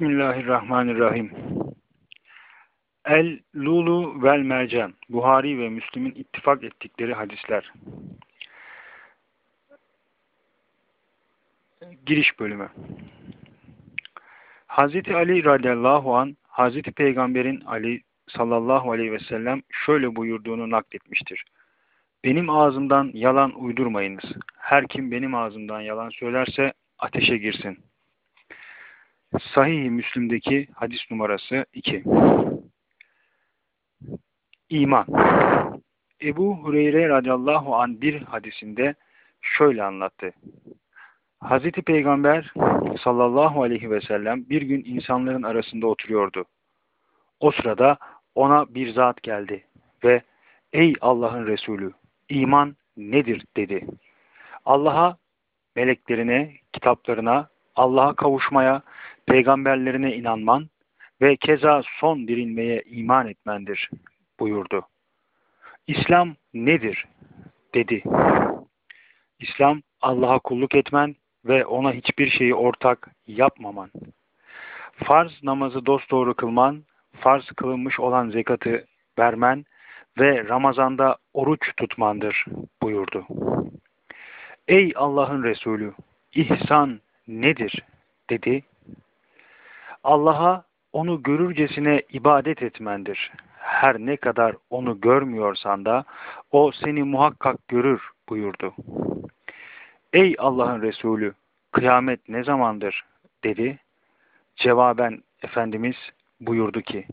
Bismillahirrahmanirrahim. El Lulu vel Mercan. Buhari ve Müslim'in ittifak ettikleri hadisler. Giriş bölümü. Hazreti Ali radıyallahu an Hazreti Peygamber'in Ali sallallahu aleyhi ve sellem şöyle buyurduğunu nakletmiştir. Benim ağzımdan yalan uydurmayınız. Her kim benim ağzımdan yalan söylerse ateşe girsin. Sahih-i Müslim'deki hadis numarası 2. İman Ebu Hureyre radıyallahu an bir hadisinde şöyle anlattı. Hazreti Peygamber sallallahu aleyhi ve sellem bir gün insanların arasında oturuyordu. O sırada ona bir zat geldi ve ey Allah'ın Resulü iman nedir dedi. Allah'a, meleklerine, kitaplarına, Allah'a kavuşmaya, peygamberlerine inanman ve keza son dirilmeye iman etmendir buyurdu. İslam nedir? dedi. İslam Allah'a kulluk etmen ve ona hiçbir şeyi ortak yapmaman. Farz namazı dosdoğru kılman, farz kılınmış olan zekatı vermen ve Ramazan'da oruç tutmandır buyurdu. Ey Allah'ın Resulü, ihsan nedir? dedi. Allah'a onu görürcesine ibadet etmendir. Her ne kadar onu görmüyorsan da o seni muhakkak görür buyurdu. Ey Allah'ın Resulü kıyamet ne zamandır dedi. Cevaben Efendimiz buyurdu ki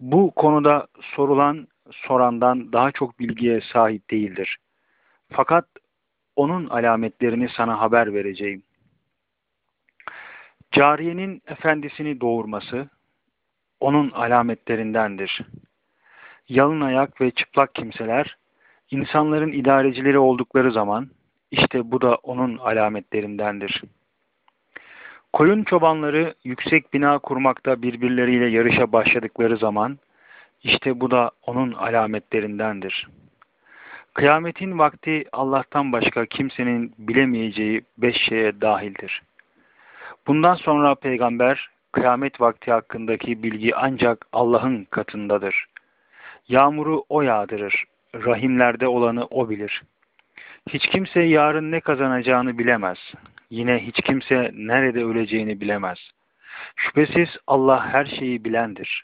bu konuda sorulan sorandan daha çok bilgiye sahip değildir. Fakat onun alametlerini sana haber vereceğim. Cariyenin efendisini doğurması onun alametlerindendir. Yalın ayak ve çıplak kimseler insanların idarecileri oldukları zaman işte bu da onun alametlerindendir. Koyun çobanları yüksek bina kurmakta birbirleriyle yarışa başladıkları zaman işte bu da onun alametlerindendir. Kıyametin vakti Allah'tan başka kimsenin bilemeyeceği beş şeye dahildir. Bundan sonra peygamber kıyamet vakti hakkındaki bilgi ancak Allah'ın katındadır. Yağmuru o yağdırır, rahimlerde olanı o bilir. Hiç kimse yarın ne kazanacağını bilemez. Yine hiç kimse nerede öleceğini bilemez. Şüphesiz Allah her şeyi bilendir.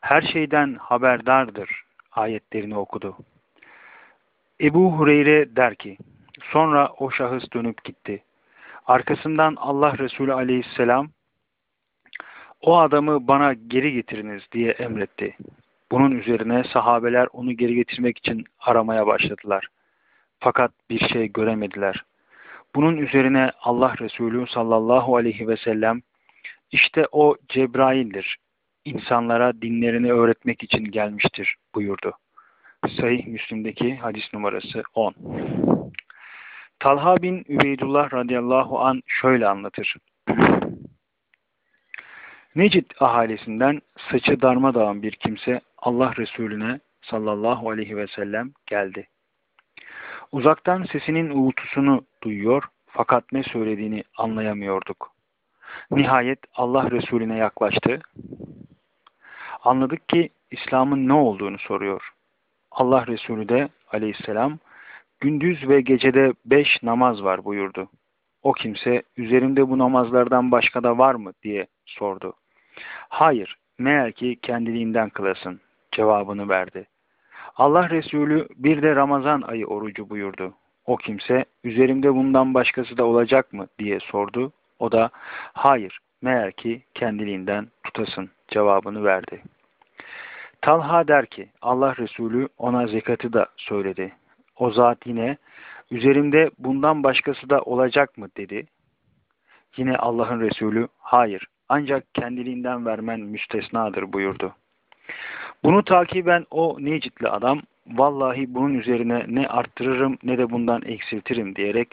Her şeyden haberdardır ayetlerini okudu. Ebu Hureyre der ki, sonra o şahıs dönüp gitti. Arkasından Allah Resulü aleyhisselam o adamı bana geri getiriniz diye emretti. Bunun üzerine sahabeler onu geri getirmek için aramaya başladılar. Fakat bir şey göremediler. Bunun üzerine Allah Resulü sallallahu aleyhi ve sellem işte o Cebrail'dir. İnsanlara dinlerini öğretmek için gelmiştir buyurdu. Sahih Müslim'deki hadis numarası 10. Talha bin Übeydullah radıyallahu an şöyle anlatır. Necid ahalisinden saçı darmadağın bir kimse Allah Resulüne sallallahu aleyhi ve sellem geldi. Uzaktan sesinin uğultusunu duyuyor fakat ne söylediğini anlayamıyorduk. Nihayet Allah Resulüne yaklaştı. Anladık ki İslam'ın ne olduğunu soruyor. Allah Resulü de aleyhisselam gündüz ve gecede beş namaz var buyurdu. O kimse üzerimde bu namazlardan başka da var mı diye sordu. Hayır, meğer ki kendiliğinden kılasın cevabını verdi. Allah Resulü bir de Ramazan ayı orucu buyurdu. O kimse üzerimde bundan başkası da olacak mı diye sordu. O da hayır meğer ki kendiliğinden tutasın cevabını verdi. Talha der ki Allah Resulü ona zekatı da söyledi. O zat yine üzerimde bundan başkası da olacak mı dedi. Yine Allah'ın Resulü hayır ancak kendiliğinden vermen müstesnadır buyurdu. Bunu takiben o Necitli adam vallahi bunun üzerine ne arttırırım ne de bundan eksiltirim diyerek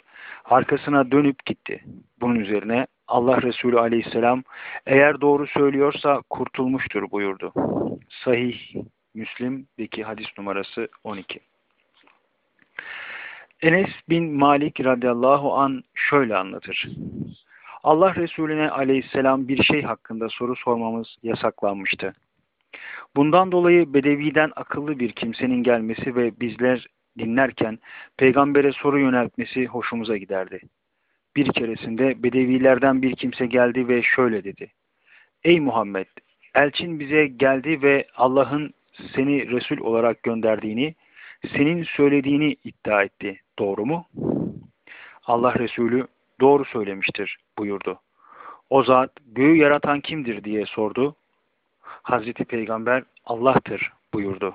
arkasına dönüp gitti. Bunun üzerine Allah Resulü aleyhisselam eğer doğru söylüyorsa kurtulmuştur buyurdu. Sahih Müslim'deki hadis numarası 12. Enes bin Malik radıyallahu an şöyle anlatır. Allah Resulüne aleyhisselam bir şey hakkında soru sormamız yasaklanmıştı. Bundan dolayı Bedevi'den akıllı bir kimsenin gelmesi ve bizler dinlerken peygambere soru yöneltmesi hoşumuza giderdi. Bir keresinde Bedevilerden bir kimse geldi ve şöyle dedi. Ey Muhammed! Elçin bize geldi ve Allah'ın seni Resul olarak gönderdiğini, senin söylediğini iddia etti. Doğru mu? Allah Resulü doğru söylemiştir buyurdu. O zat göğü yaratan kimdir diye sordu. Hazreti Peygamber Allah'tır buyurdu.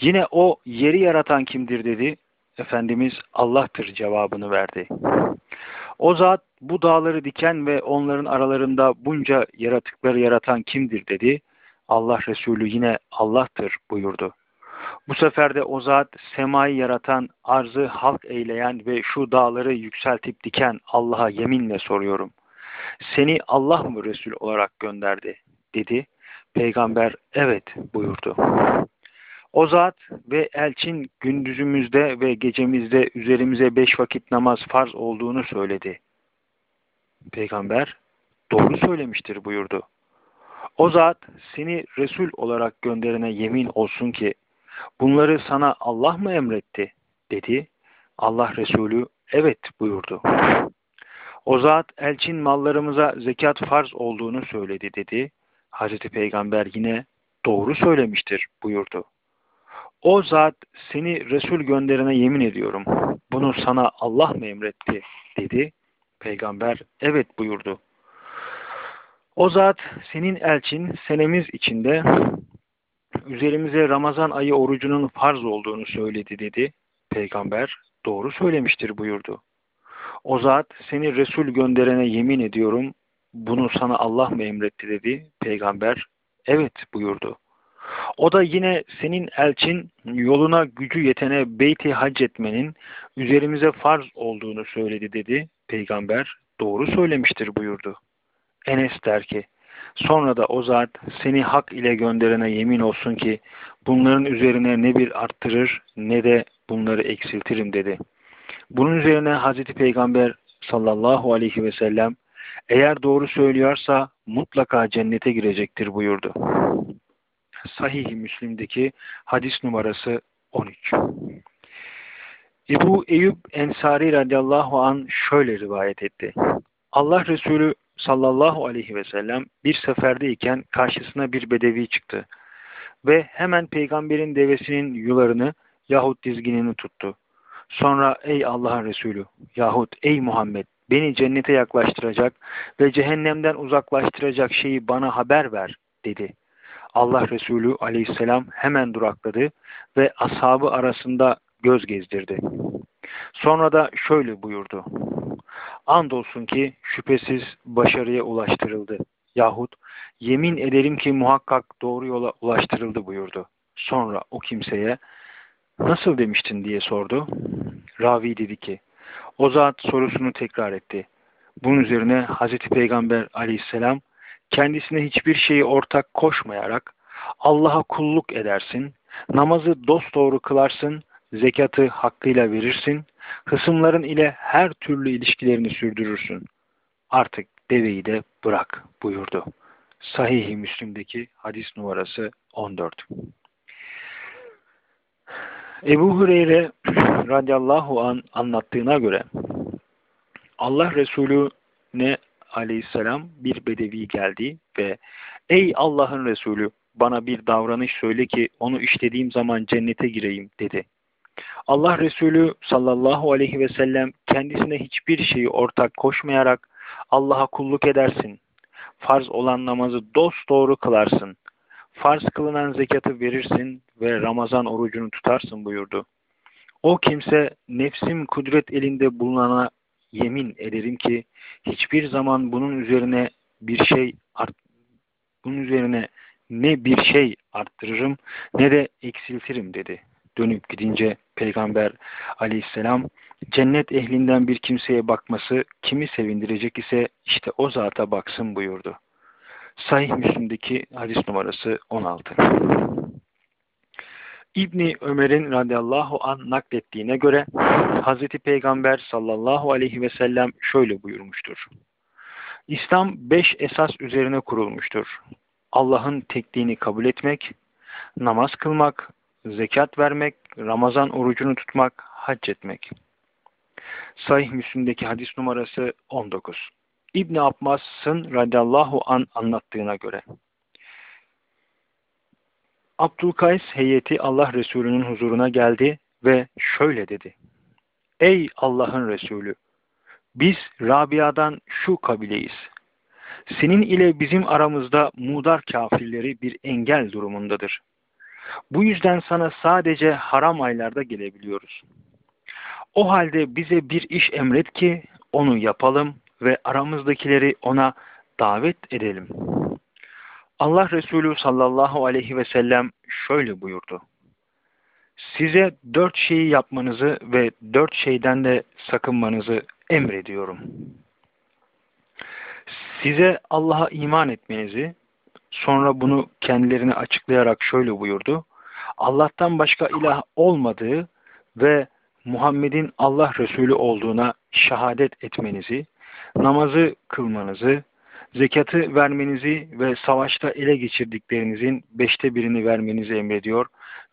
Yine o yeri yaratan kimdir dedi. Efendimiz Allah'tır cevabını verdi. O zat bu dağları diken ve onların aralarında bunca yaratıkları yaratan kimdir dedi. Allah Resulü yine Allah'tır buyurdu. Bu sefer de o zat semayı yaratan, arzı halk eyleyen ve şu dağları yükseltip diken Allah'a yeminle soruyorum. Seni Allah mı Resul olarak gönderdi? dedi. Peygamber evet buyurdu. O zat ve elçin gündüzümüzde ve gecemizde üzerimize beş vakit namaz farz olduğunu söyledi. Peygamber doğru söylemiştir buyurdu. O zat seni Resul olarak gönderene yemin olsun ki bunları sana Allah mı emretti dedi. Allah Resulü evet buyurdu. O zat elçin mallarımıza zekat farz olduğunu söyledi dedi. Hazreti Peygamber yine doğru söylemiştir buyurdu. O zat seni Resul gönderene yemin ediyorum. Bunu sana Allah mı emretti dedi. Peygamber evet buyurdu. O zat senin elçin senemiz içinde üzerimize Ramazan ayı orucunun farz olduğunu söyledi dedi. Peygamber doğru söylemiştir buyurdu. O zat seni Resul gönderene yemin ediyorum bunu sana Allah mı emretti dedi. Peygamber evet buyurdu. O da yine senin elçin yoluna gücü yetene beyti hac etmenin üzerimize farz olduğunu söyledi dedi. Peygamber doğru söylemiştir buyurdu. Enes der ki sonra da o zat seni hak ile gönderene yemin olsun ki bunların üzerine ne bir arttırır ne de bunları eksiltirim dedi. Bunun üzerine Hazreti Peygamber sallallahu aleyhi ve sellem eğer doğru söylüyorsa mutlaka cennete girecektir buyurdu. Sahih-i Müslim'deki hadis numarası 13. Ebu Eyüp Ensari radıyallahu an şöyle rivayet etti. Allah Resulü sallallahu aleyhi ve sellem bir seferdeyken karşısına bir bedevi çıktı ve hemen peygamberin devesinin yularını yahut dizginini tuttu. Sonra ey Allah'ın Resulü yahut ey Muhammed beni cennete yaklaştıracak ve cehennemden uzaklaştıracak şeyi bana haber ver dedi. Allah Resulü aleyhisselam hemen durakladı ve ashabı arasında göz gezdirdi. Sonra da şöyle buyurdu. Andolsun ki şüphesiz başarıya ulaştırıldı. Yahut yemin ederim ki muhakkak doğru yola ulaştırıldı buyurdu. Sonra o kimseye nasıl demiştin diye sordu. Ravi dedi ki o zat sorusunu tekrar etti. Bunun üzerine Hazreti Peygamber aleyhisselam kendisine hiçbir şeyi ortak koşmayarak Allah'a kulluk edersin, namazı dosdoğru kılarsın, zekatı hakkıyla verirsin, hısımların ile her türlü ilişkilerini sürdürürsün. Artık deveyi de bırak buyurdu. Sahih-i Müslim'deki hadis numarası 14. Ebu Hureyre radıyallahu an anlattığına göre Allah Resulü ne aleyhisselam bir bedevi geldi ve ey Allah'ın Resulü bana bir davranış söyle ki onu işlediğim zaman cennete gireyim dedi. Allah Resulü sallallahu aleyhi ve sellem kendisine hiçbir şeyi ortak koşmayarak Allah'a kulluk edersin. Farz olan namazı dost doğru kılarsın. Farz kılınan zekatı verirsin ve Ramazan orucunu tutarsın buyurdu. O kimse nefsim kudret elinde bulunana yemin ederim ki hiçbir zaman bunun üzerine bir şey art bunun üzerine ne bir şey arttırırım ne de eksiltirim dedi. Dönüp gidince Peygamber aleyhisselam cennet ehlinden bir kimseye bakması kimi sevindirecek ise işte o zata baksın buyurdu. Sahih Müslim'deki hadis numarası 16. İbni Ömer'in radıyallahu an naklettiğine göre Hazreti Peygamber sallallahu aleyhi ve sellem şöyle buyurmuştur. İslam beş esas üzerine kurulmuştur. Allah'ın tekliğini kabul etmek, namaz kılmak, zekat vermek, Ramazan orucunu tutmak, hac etmek. Sahih Müslim'deki hadis numarası 19. İbni Abbas'ın radiyallahu an anlattığına göre. Abdülkays heyeti Allah Resulü'nün huzuruna geldi ve şöyle dedi. Ey Allah'ın Resulü! Biz Rabia'dan şu kabileyiz. Senin ile bizim aramızda mudar kafirleri bir engel durumundadır. Bu yüzden sana sadece haram aylarda gelebiliyoruz. O halde bize bir iş emret ki onu yapalım ve aramızdakileri ona davet edelim. Allah Resulü sallallahu aleyhi ve sellem şöyle buyurdu. Size dört şeyi yapmanızı ve dört şeyden de sakınmanızı emrediyorum. Size Allah'a iman etmenizi, sonra bunu kendilerine açıklayarak şöyle buyurdu. Allah'tan başka ilah olmadığı ve Muhammed'in Allah Resulü olduğuna şehadet etmenizi, namazı kılmanızı, zekatı vermenizi ve savaşta ele geçirdiklerinizin beşte birini vermenizi emrediyor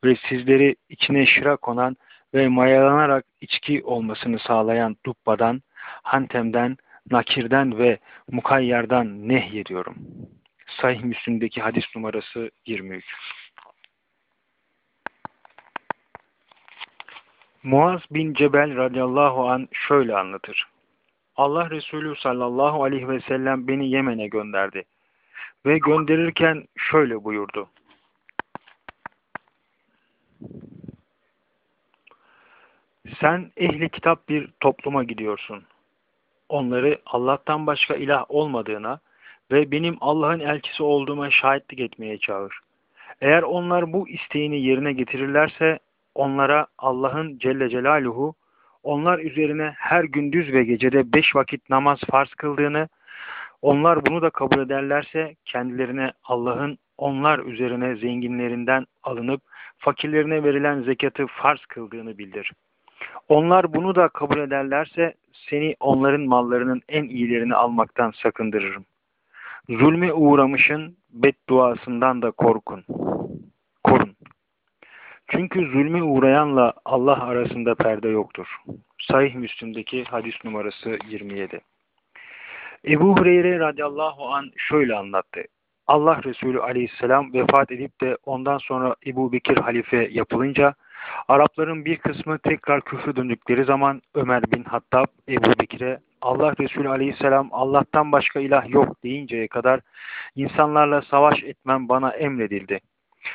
ve sizleri içine şıra konan ve mayalanarak içki olmasını sağlayan duppadan, hantemden, nakirden ve mukayyardan nehyediyorum. Sahih Müslim'deki hadis numarası 23. Muaz bin Cebel radıyallahu an şöyle anlatır. Allah Resulü sallallahu aleyhi ve sellem beni Yemen'e gönderdi. Ve gönderirken şöyle buyurdu. Sen ehli kitap bir topluma gidiyorsun. Onları Allah'tan başka ilah olmadığına ve benim Allah'ın elçisi olduğuma şahitlik etmeye çağır. Eğer onlar bu isteğini yerine getirirlerse onlara Allah'ın Celle Celaluhu onlar üzerine her gündüz ve gecede beş vakit namaz farz kıldığını, onlar bunu da kabul ederlerse kendilerine Allah'ın onlar üzerine zenginlerinden alınıp fakirlerine verilen zekatı farz kıldığını bildir. Onlar bunu da kabul ederlerse seni onların mallarının en iyilerini almaktan sakındırırım. Zulme uğramışın bedduasından da korkun. Korun. Çünkü zulme uğrayanla Allah arasında perde yoktur. Sahih Müslim'deki hadis numarası 27. Ebu Hureyre radıyallahu an şöyle anlattı. Allah Resulü aleyhisselam vefat edip de ondan sonra Ebu Bekir halife yapılınca Arapların bir kısmı tekrar küfür döndükleri zaman Ömer bin Hattab Ebu Bekir'e Allah Resulü aleyhisselam Allah'tan başka ilah yok deyinceye kadar insanlarla savaş etmem bana emredildi.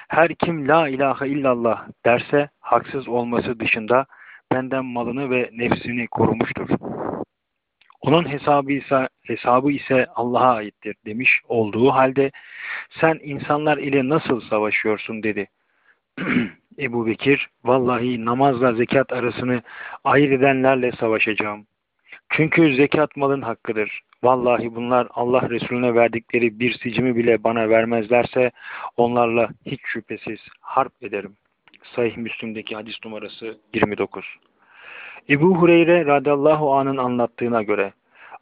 Her kim la ilahe illallah derse haksız olması dışında benden malını ve nefsini korumuştur. Onun hesabı ise, hesabı ise Allah'a aittir demiş olduğu halde sen insanlar ile nasıl savaşıyorsun dedi. Ebu Bekir, vallahi namazla zekat arasını ayırt edenlerle savaşacağım. Çünkü zekat malın hakkıdır. Vallahi bunlar Allah Resulüne verdikleri bir sicimi bile bana vermezlerse onlarla hiç şüphesiz harp ederim. Sahih Müslim'deki hadis numarası 29. Ebu Hureyre radıyallahu anın anlattığına göre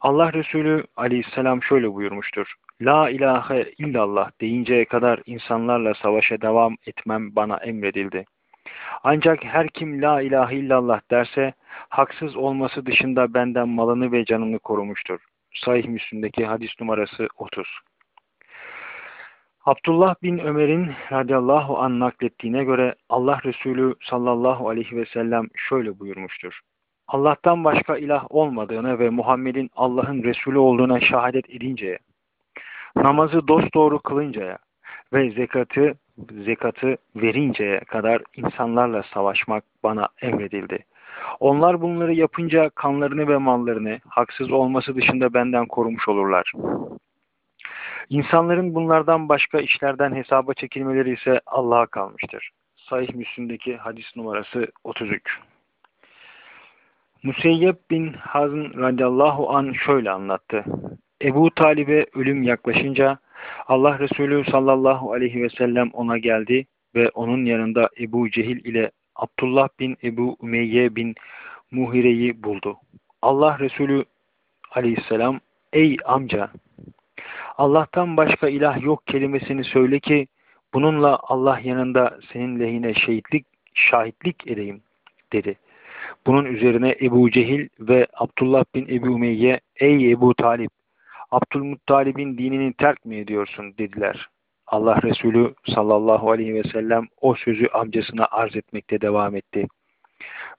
Allah Resulü aleyhisselam şöyle buyurmuştur. La ilahe illallah deyinceye kadar insanlarla savaşa devam etmem bana emredildi. Ancak her kim la ilahe illallah derse haksız olması dışında benden malını ve canını korumuştur. Sahih Müslim'deki hadis numarası 30. Abdullah bin Ömer'in radıyallahu an naklettiğine göre Allah Resulü sallallahu aleyhi ve sellem şöyle buyurmuştur. Allah'tan başka ilah olmadığını ve Muhammed'in Allah'ın Resulü olduğuna şehadet edinceye, namazı dosdoğru kılıncaya ve zekatı zekatı verinceye kadar insanlarla savaşmak bana emredildi. Onlar bunları yapınca kanlarını ve mallarını haksız olması dışında benden korumuş olurlar. İnsanların bunlardan başka işlerden hesaba çekilmeleri ise Allah'a kalmıştır. Sahih Müslim'deki hadis numarası 33. Museyyep bin Hazn radıyallahu an şöyle anlattı. Ebu Talib'e ölüm yaklaşınca Allah Resulü sallallahu aleyhi ve sellem ona geldi ve onun yanında Ebu Cehil ile Abdullah bin Ebu Umeyye bin Muhire'yi buldu. Allah Resulü aleyhisselam ey amca Allah'tan başka ilah yok kelimesini söyle ki bununla Allah yanında senin lehine şehitlik, şahitlik edeyim dedi. Bunun üzerine Ebu Cehil ve Abdullah bin Ebu Umeyye ey Ebu Talip Abdülmuttalib'in dinini terk mi ediyorsun dediler. Allah Resulü sallallahu aleyhi ve sellem o sözü amcasına arz etmekte devam etti.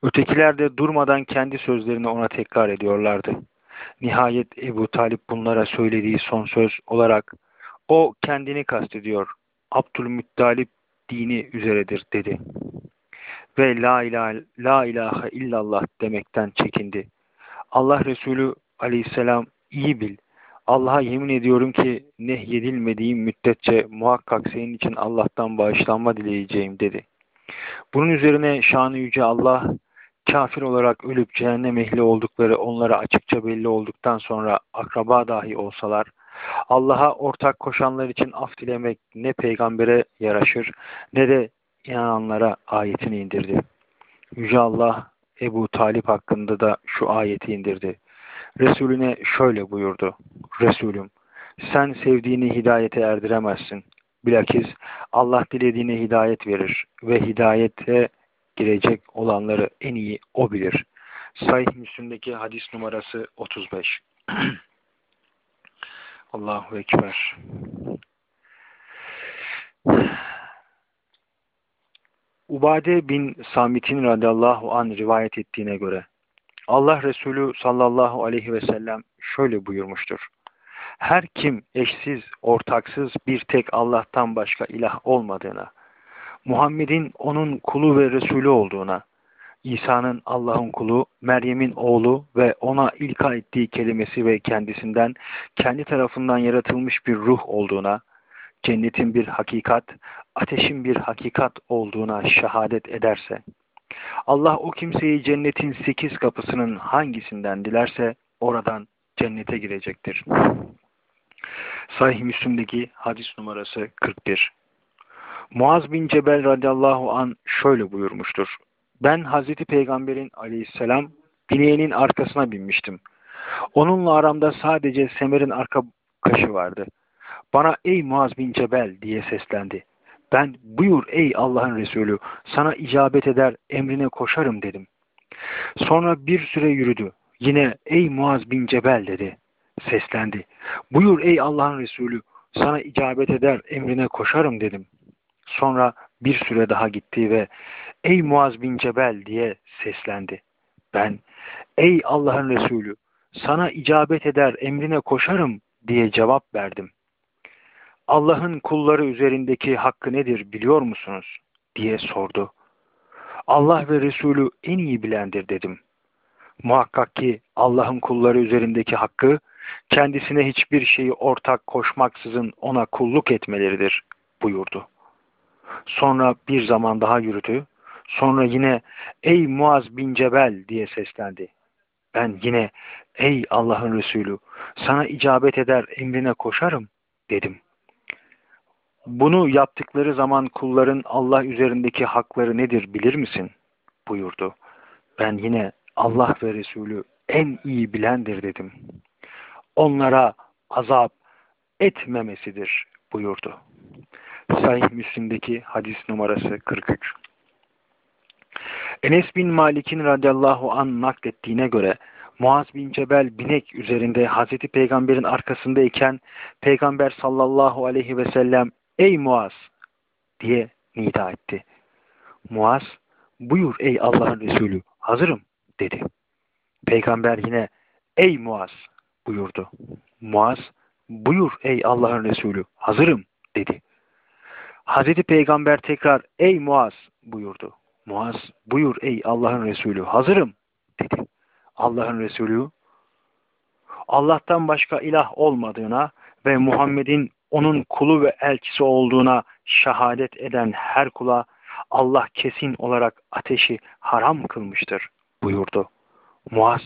Ötekiler de durmadan kendi sözlerini ona tekrar ediyorlardı. Nihayet Ebu Talip bunlara söylediği son söz olarak o kendini kastediyor. Abdülmuttalip dini üzeredir dedi. Ve la ilahe, la ilahe illallah demekten çekindi. Allah Resulü aleyhisselam iyi bil. Allah'a yemin ediyorum ki nehyedilmediğim müddetçe muhakkak senin için Allah'tan bağışlanma dileyeceğim dedi. Bunun üzerine şanı yüce Allah kafir olarak ölüp cehennem ehli oldukları onlara açıkça belli olduktan sonra akraba dahi olsalar Allah'a ortak koşanlar için af dilemek ne peygambere yaraşır ne de inananlara ayetini indirdi. Yüce Allah Ebu Talip hakkında da şu ayeti indirdi. Resulüne şöyle buyurdu. Resulüm sen sevdiğini hidayete erdiremezsin. Bilakis Allah dilediğine hidayet verir ve hidayete girecek olanları en iyi O bilir. Sahih Müslim'deki hadis numarası 35. Allahu Ekber. Ubade bin Samit'in radıyallahu an rivayet ettiğine göre Allah Resulü sallallahu aleyhi ve sellem şöyle buyurmuştur. Her kim eşsiz, ortaksız bir tek Allah'tan başka ilah olmadığına, Muhammed'in onun kulu ve Resulü olduğuna, İsa'nın Allah'ın kulu, Meryem'in oğlu ve ona ilka ettiği kelimesi ve kendisinden kendi tarafından yaratılmış bir ruh olduğuna, cennetin bir hakikat, ateşin bir hakikat olduğuna şehadet ederse, Allah o kimseyi cennetin sekiz kapısının hangisinden dilerse oradan cennete girecektir. Sahih Müslim'deki hadis numarası 41. Muaz bin Cebel radıyallahu an şöyle buyurmuştur. Ben Hazreti Peygamber'in aleyhisselam bineğinin arkasına binmiştim. Onunla aramda sadece Semer'in arka kaşı vardı. Bana ey Muaz bin Cebel diye seslendi. Ben buyur ey Allah'ın Resulü sana icabet eder emrine koşarım dedim. Sonra bir süre yürüdü. Yine ey Muaz bin Cebel dedi. Seslendi. Buyur ey Allah'ın Resulü sana icabet eder emrine koşarım dedim. Sonra bir süre daha gitti ve ey Muaz bin Cebel diye seslendi. Ben ey Allah'ın Resulü sana icabet eder emrine koşarım diye cevap verdim. Allah'ın kulları üzerindeki hakkı nedir biliyor musunuz? diye sordu. Allah ve Resulü en iyi bilendir dedim. Muhakkak ki Allah'ın kulları üzerindeki hakkı kendisine hiçbir şeyi ortak koşmaksızın ona kulluk etmeleridir buyurdu. Sonra bir zaman daha yürüdü. Sonra yine ey Muaz bin Cebel diye seslendi. Ben yine ey Allah'ın Resulü sana icabet eder emrine koşarım dedim. Bunu yaptıkları zaman kulların Allah üzerindeki hakları nedir bilir misin? buyurdu. Ben yine Allah ve Resulü en iyi bilendir dedim. Onlara azap etmemesidir buyurdu. Sahih Müslim'deki hadis numarası 43. Enes bin Malik'in radıyallahu an naklettiğine göre Muaz bin Cebel binek üzerinde Hazreti Peygamber'in arkasındayken Peygamber sallallahu aleyhi ve sellem ey Muaz diye nida etti. Muaz buyur ey Allah'ın Resulü hazırım dedi. Peygamber yine ey Muaz buyurdu. Muaz buyur ey Allah'ın Resulü hazırım dedi. Hazreti Peygamber tekrar ey Muaz buyurdu. Muaz buyur ey Allah'ın Resulü hazırım dedi. Allah'ın Resulü Allah'tan başka ilah olmadığına ve Muhammed'in onun kulu ve elçisi olduğuna şehadet eden her kula Allah kesin olarak ateşi haram kılmıştır buyurdu. Muaz,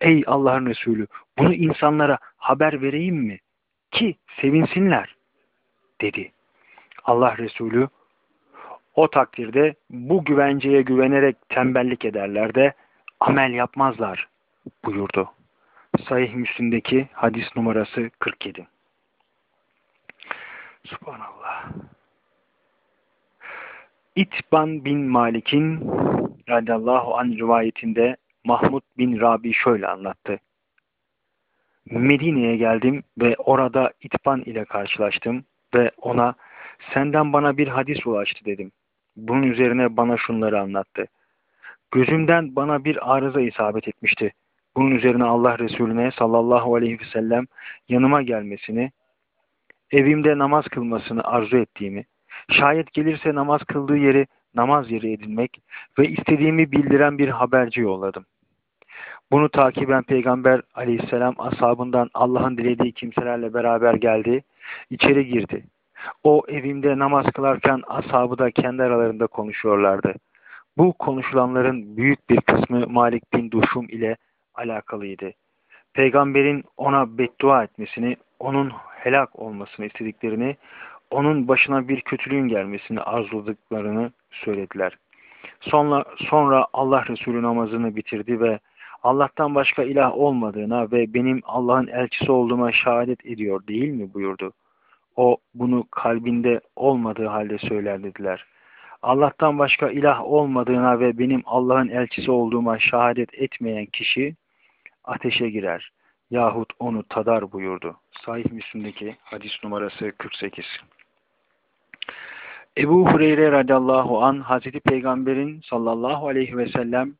ey Allah'ın Resulü bunu insanlara haber vereyim mi ki sevinsinler dedi. Allah Resulü o takdirde bu güvenceye güvenerek tembellik ederler de amel yapmazlar buyurdu. Sahih Müslim'deki hadis numarası 47. Subhanallah. İtban bin Malik'in radiyallahu an rivayetinde Mahmud bin Rabi şöyle anlattı. Medine'ye geldim ve orada İtban ile karşılaştım ve ona senden bana bir hadis ulaştı dedim. Bunun üzerine bana şunları anlattı. Gözümden bana bir arıza isabet etmişti. Bunun üzerine Allah Resulüne sallallahu aleyhi ve sellem yanıma gelmesini, evimde namaz kılmasını arzu ettiğimi, şayet gelirse namaz kıldığı yeri namaz yeri edinmek ve istediğimi bildiren bir haberci yolladım. Bunu takiben Peygamber aleyhisselam ashabından Allah'ın dilediği kimselerle beraber geldi, içeri girdi. O evimde namaz kılarken ashabı da kendi aralarında konuşuyorlardı. Bu konuşulanların büyük bir kısmı Malik bin Duşum ile alakalıydı. Peygamberin ona beddua etmesini, onun helak olmasını istediklerini, onun başına bir kötülüğün gelmesini arzuladıklarını söylediler. Sonra, sonra Allah Resulü namazını bitirdi ve Allah'tan başka ilah olmadığına ve benim Allah'ın elçisi olduğuma şehadet ediyor değil mi buyurdu. O bunu kalbinde olmadığı halde söyler dediler. Allah'tan başka ilah olmadığına ve benim Allah'ın elçisi olduğuma şehadet etmeyen kişi ateşe girer yahut onu tadar buyurdu. Sahih Müslim'deki hadis numarası 48. Ebu Hureyre radıyallahu an Hazreti Peygamber'in sallallahu aleyhi ve sellem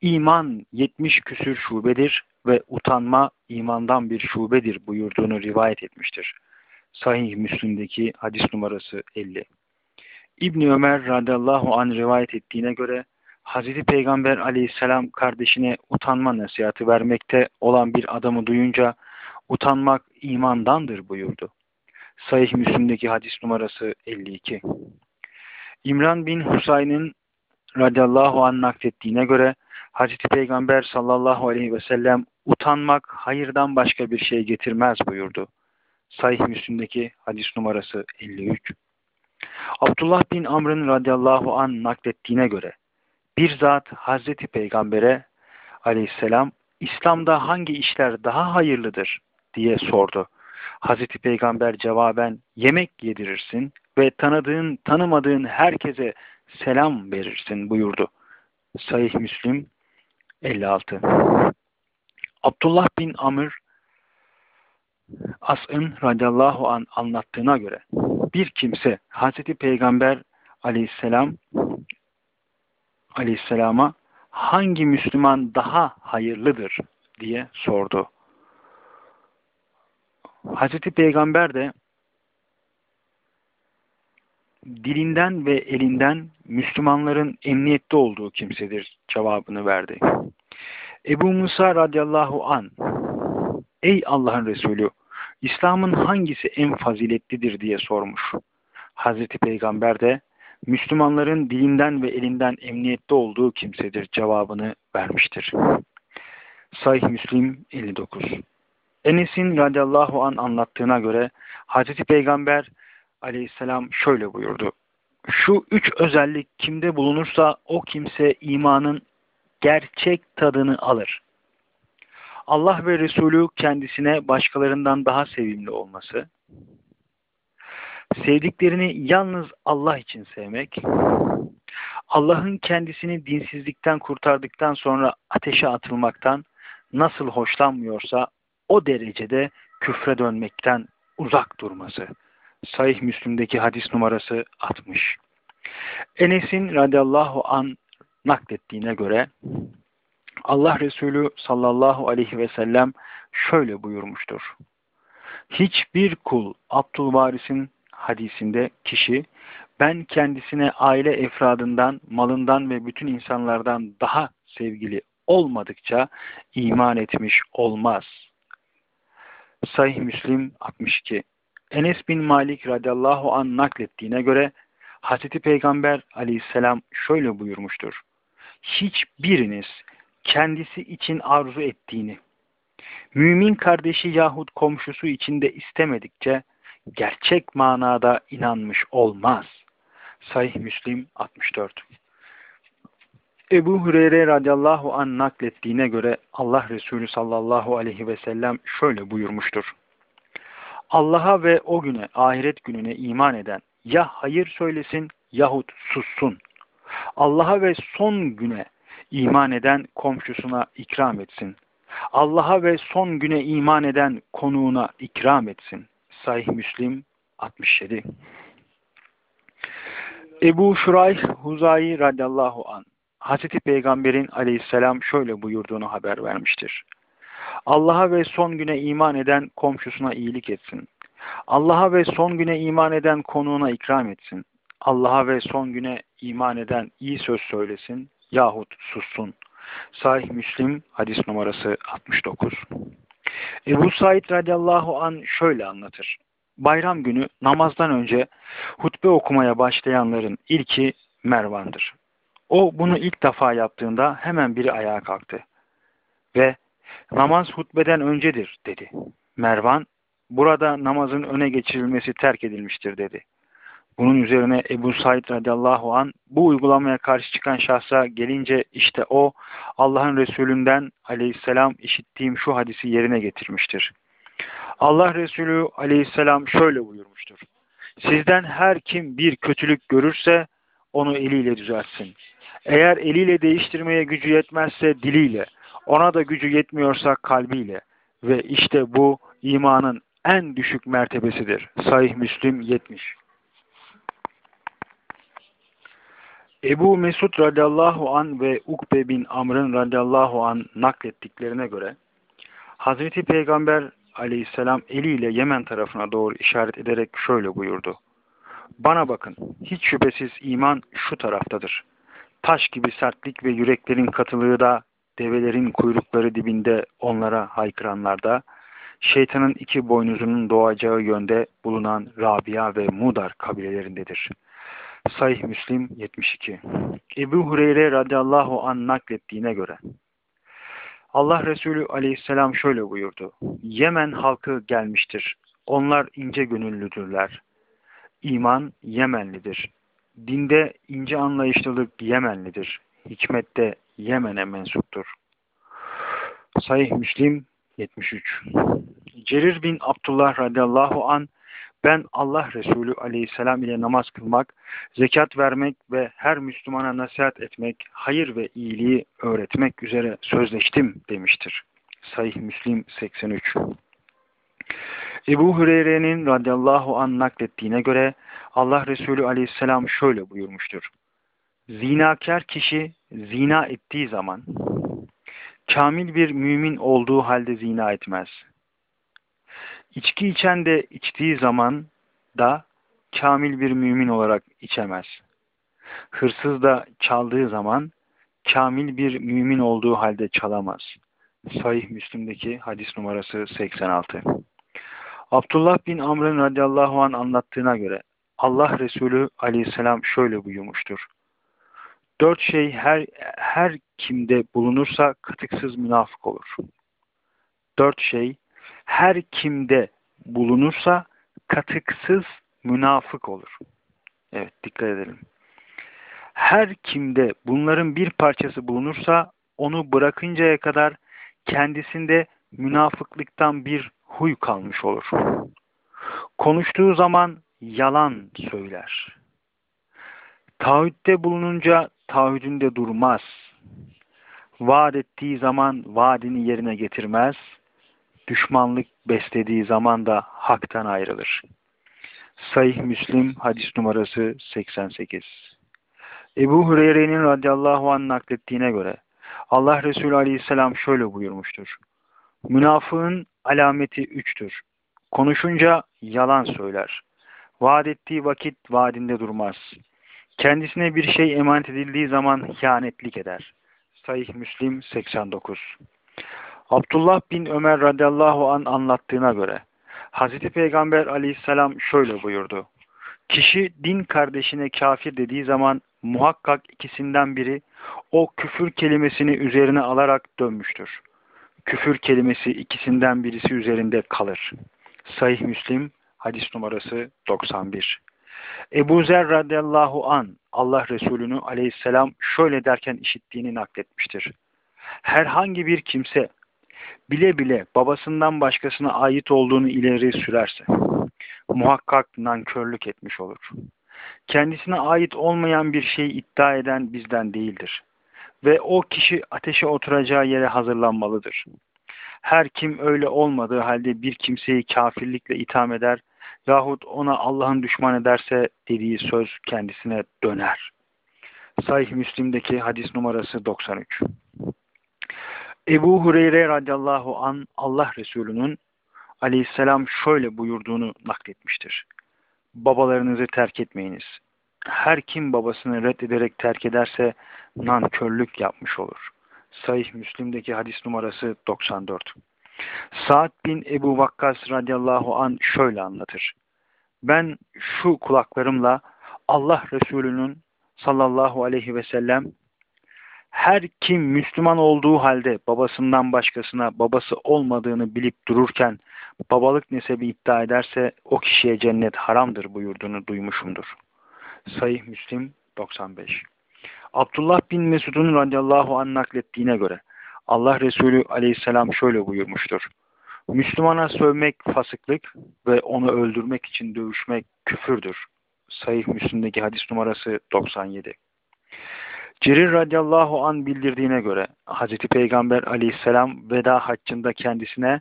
iman 70 küsür şubedir ve utanma imandan bir şubedir buyurduğunu rivayet etmiştir. Sahih Müslim'deki hadis numarası 50. İbni Ömer radıyallahu an rivayet ettiğine göre Hazreti Peygamber aleyhisselam kardeşine utanma nasihatı vermekte olan bir adamı duyunca utanmak imandandır buyurdu. Sahih Müslim'deki hadis numarası 52. İmran bin Husayn'ın radıyallahu anh naklettiğine göre Hazreti Peygamber sallallahu aleyhi ve sellem utanmak hayırdan başka bir şey getirmez buyurdu. Sahih Müslim'deki hadis numarası 53. Abdullah bin Amr'ın radıyallahu an naklettiğine göre bir zat Hazreti Peygamber'e aleyhisselam İslam'da hangi işler daha hayırlıdır diye sordu. Hazreti Peygamber cevaben yemek yedirirsin ve tanıdığın tanımadığın herkese selam verirsin buyurdu. Sahih Müslim 56 Abdullah bin Amr As'ın radıyallahu an anlattığına göre bir kimse Hazreti Peygamber aleyhisselam aleyhisselama hangi Müslüman daha hayırlıdır diye sordu. Hazreti Peygamber de dilinden ve elinden Müslümanların emniyette olduğu kimsedir cevabını verdi. Ebu Musa radıyallahu an Ey Allah'ın Resulü İslam'ın hangisi en faziletlidir diye sormuş. Hazreti Peygamber de Müslümanların dilinden ve elinden emniyette olduğu kimsedir cevabını vermiştir. Sahih Müslim 59 Enes'in radıyallahu an anlattığına göre Hazreti Peygamber aleyhisselam şöyle buyurdu. Şu üç özellik kimde bulunursa o kimse imanın gerçek tadını alır. Allah ve Resulü kendisine başkalarından daha sevimli olması, sevdiklerini yalnız Allah için sevmek, Allah'ın kendisini dinsizlikten kurtardıktan sonra ateşe atılmaktan nasıl hoşlanmıyorsa o derecede küfre dönmekten uzak durması. Sahih Müslim'deki hadis numarası 60. Enes'in radıyallahu an naklettiğine göre Allah Resulü sallallahu aleyhi ve sellem şöyle buyurmuştur. Hiçbir kul Abdülvaris'in hadisinde kişi ben kendisine aile efradından, malından ve bütün insanlardan daha sevgili olmadıkça iman etmiş olmaz. Sahih Müslim 62 Enes bin Malik radıyallahu an naklettiğine göre Hazreti Peygamber aleyhisselam şöyle buyurmuştur. Hiçbiriniz kendisi için arzu ettiğini, mümin kardeşi yahut komşusu içinde istemedikçe gerçek manada inanmış olmaz. Sahih Müslim 64 Ebu Hureyre radıyallahu an naklettiğine göre Allah Resulü sallallahu aleyhi ve sellem şöyle buyurmuştur. Allah'a ve o güne, ahiret gününe iman eden ya hayır söylesin yahut sussun. Allah'a ve son güne iman eden komşusuna ikram etsin. Allah'a ve son güne iman eden konuğuna ikram etsin. Sahih Müslim 67 Ebu Şurayh Huzayi radıyallahu an Hazreti Peygamber'in aleyhisselam şöyle buyurduğunu haber vermiştir. Allah'a ve son güne iman eden komşusuna iyilik etsin. Allah'a ve son güne iman eden konuğuna ikram etsin. Allah'a ve son güne iman eden iyi söz söylesin yahut sussun. Sahih Müslim hadis numarası 69. Ebu Said radıyallahu an şöyle anlatır. Bayram günü namazdan önce hutbe okumaya başlayanların ilki Mervan'dır. O bunu ilk defa yaptığında hemen biri ayağa kalktı. Ve namaz hutbeden öncedir dedi. Mervan, burada namazın öne geçirilmesi terk edilmiştir dedi. Bunun üzerine Ebu Said radıyallahu an bu uygulamaya karşı çıkan şahsa gelince işte o Allah'ın Resulünden aleyhisselam işittiğim şu hadisi yerine getirmiştir. Allah Resulü aleyhisselam şöyle buyurmuştur. Sizden her kim bir kötülük görürse onu eliyle düzeltsin. Eğer eliyle değiştirmeye gücü yetmezse diliyle, ona da gücü yetmiyorsa kalbiyle ve işte bu imanın en düşük mertebesidir. Sahih Müslim 70. Ebu Mesud radıyallahu an ve Ukbe bin Amr'ın radıyallahu an naklettiklerine göre Hazreti Peygamber aleyhisselam eliyle Yemen tarafına doğru işaret ederek şöyle buyurdu. Bana bakın, hiç şüphesiz iman şu taraftadır. Taş gibi sertlik ve yüreklerin katılığı da develerin kuyrukları dibinde onlara haykıranlarda, şeytanın iki boynuzunun doğacağı yönde bulunan Rabia ve Mudar kabilelerindedir. Sahih Müslim 72 Ebu Hureyre radıyallahu an naklettiğine göre Allah Resulü aleyhisselam şöyle buyurdu. Yemen halkı gelmiştir. Onlar ince gönüllüdürler. İman Yemenlidir. Dinde ince anlayışlılık Yemenlidir. Hikmette Yemen'e mensuptur. Sahih Müslim 73 Cerir bin Abdullah radıyallahu an ben Allah Resulü aleyhisselam ile namaz kılmak, zekat vermek ve her Müslümana nasihat etmek, hayır ve iyiliği öğretmek üzere sözleştim demiştir. Sahih Müslim 83 Ebu Hureyre'nin radıyallahu an naklettiğine göre Allah Resulü aleyhisselam şöyle buyurmuştur. Zinakar kişi zina ettiği zaman kamil bir mümin olduğu halde zina etmez. İçki içen de içtiği zaman da kamil bir mümin olarak içemez. Hırsız da çaldığı zaman kamil bir mümin olduğu halde çalamaz. Sahih Müslim'deki hadis numarası 86. Abdullah bin Amr'ın radıyallahu an anlattığına göre Allah Resulü aleyhisselam şöyle buyurmuştur. Dört şey her, her kimde bulunursa katıksız münafık olur. Dört şey her kimde bulunursa katıksız münafık olur. Evet dikkat edelim. Her kimde bunların bir parçası bulunursa onu bırakıncaya kadar kendisinde münafıklıktan bir huy kalmış olur. Konuştuğu zaman yalan söyler. Taahhütte bulununca taahhüdünde durmaz. Vaat ettiği zaman vaadini yerine getirmez düşmanlık beslediği zaman da haktan ayrılır. Sahih Müslim hadis numarası 88. Ebu Hureyre'nin radıyallahu anh naklettiğine göre Allah Resulü aleyhisselam şöyle buyurmuştur. Münafığın alameti üçtür. Konuşunca yalan söyler. Vaat ettiği vakit vaadinde durmaz. Kendisine bir şey emanet edildiği zaman hiyanetlik eder. Sahih Müslim 89. Abdullah bin Ömer radıyallahu an anlattığına göre Hazreti Peygamber aleyhisselam şöyle buyurdu. Kişi din kardeşine kafir dediği zaman muhakkak ikisinden biri o küfür kelimesini üzerine alarak dönmüştür. Küfür kelimesi ikisinden birisi üzerinde kalır. Sahih Müslim hadis numarası 91. Ebu Zer radıyallahu an Allah Resulü'nü aleyhisselam şöyle derken işittiğini nakletmiştir. Herhangi bir kimse bile bile babasından başkasına ait olduğunu ileri sürerse muhakkak nankörlük etmiş olur. Kendisine ait olmayan bir şey iddia eden bizden değildir. Ve o kişi ateşe oturacağı yere hazırlanmalıdır. Her kim öyle olmadığı halde bir kimseyi kafirlikle itham eder yahut ona Allah'ın düşman ederse dediği söz kendisine döner. Sahih Müslim'deki hadis numarası 93. Ebu Hureyre radıyallahu an Allah Resulü'nün aleyhisselam şöyle buyurduğunu nakletmiştir. Babalarınızı terk etmeyiniz. Her kim babasını reddederek terk ederse nankörlük yapmış olur. Sahih Müslim'deki hadis numarası 94. Sa'd bin Ebu Vakkas radıyallahu an şöyle anlatır. Ben şu kulaklarımla Allah Resulü'nün sallallahu aleyhi ve sellem her kim Müslüman olduğu halde babasından başkasına babası olmadığını bilip dururken babalık nesebi iddia ederse o kişiye cennet haramdır buyurduğunu duymuşumdur. Sayih Müslim 95 Abdullah bin Mesud'un radıyallahu anh naklettiğine göre Allah Resulü aleyhisselam şöyle buyurmuştur. Müslümana sövmek fasıklık ve onu öldürmek için dövüşmek küfürdür. Sayih Müslim'deki hadis numarası 97. Cerir radıyallahu an bildirdiğine göre Hazreti Peygamber aleyhisselam veda haccında kendisine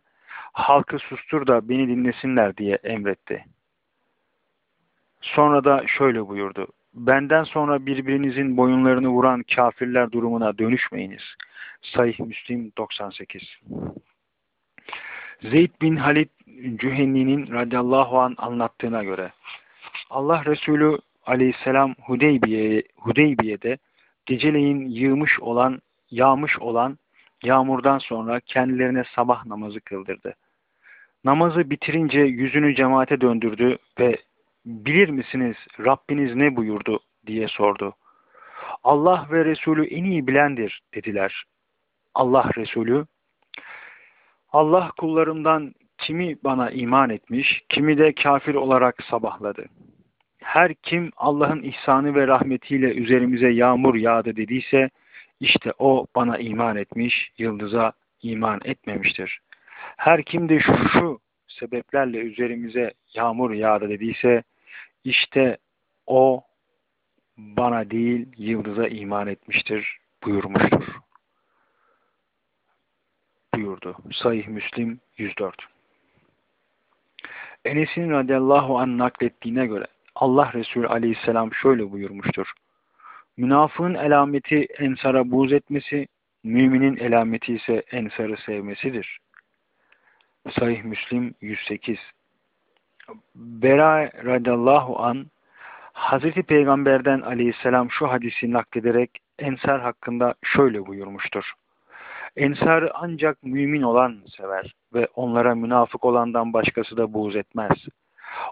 halkı sustur da beni dinlesinler diye emretti. Sonra da şöyle buyurdu. Benden sonra birbirinizin boyunlarını vuran kafirler durumuna dönüşmeyiniz. Sahih Müslim 98 Zeyd bin Halid Cühenni'nin radıyallahu an anlattığına göre Allah Resulü aleyhisselam Hudeybiye, Hudeybiye'de geceleyin yığmış olan, yağmış olan yağmurdan sonra kendilerine sabah namazı kıldırdı. Namazı bitirince yüzünü cemaate döndürdü ve bilir misiniz Rabbiniz ne buyurdu diye sordu. Allah ve Resulü en iyi bilendir dediler. Allah Resulü Allah kullarımdan kimi bana iman etmiş, kimi de kafir olarak sabahladı. Her kim Allah'ın ihsanı ve rahmetiyle üzerimize yağmur yağdı dediyse, işte o bana iman etmiş, yıldıza iman etmemiştir. Her kim de şu, şu sebeplerle üzerimize yağmur yağdı dediyse, işte o bana değil yıldıza iman etmiştir buyurmuştur. Buyurdu. Sahih Müslim 104. Enes'in radıyallahu anh naklettiğine göre Allah Resulü aleyhisselam şöyle buyurmuştur. Münafığın elameti ensara buğz etmesi, müminin elameti ise ensarı sevmesidir. Sahih Müslim 108 Bera radıyallahu an Hazreti Peygamber'den aleyhisselam şu hadisi naklederek Ensar hakkında şöyle buyurmuştur. Ensarı ancak mümin olan sever ve onlara münafık olandan başkası da buğz etmez.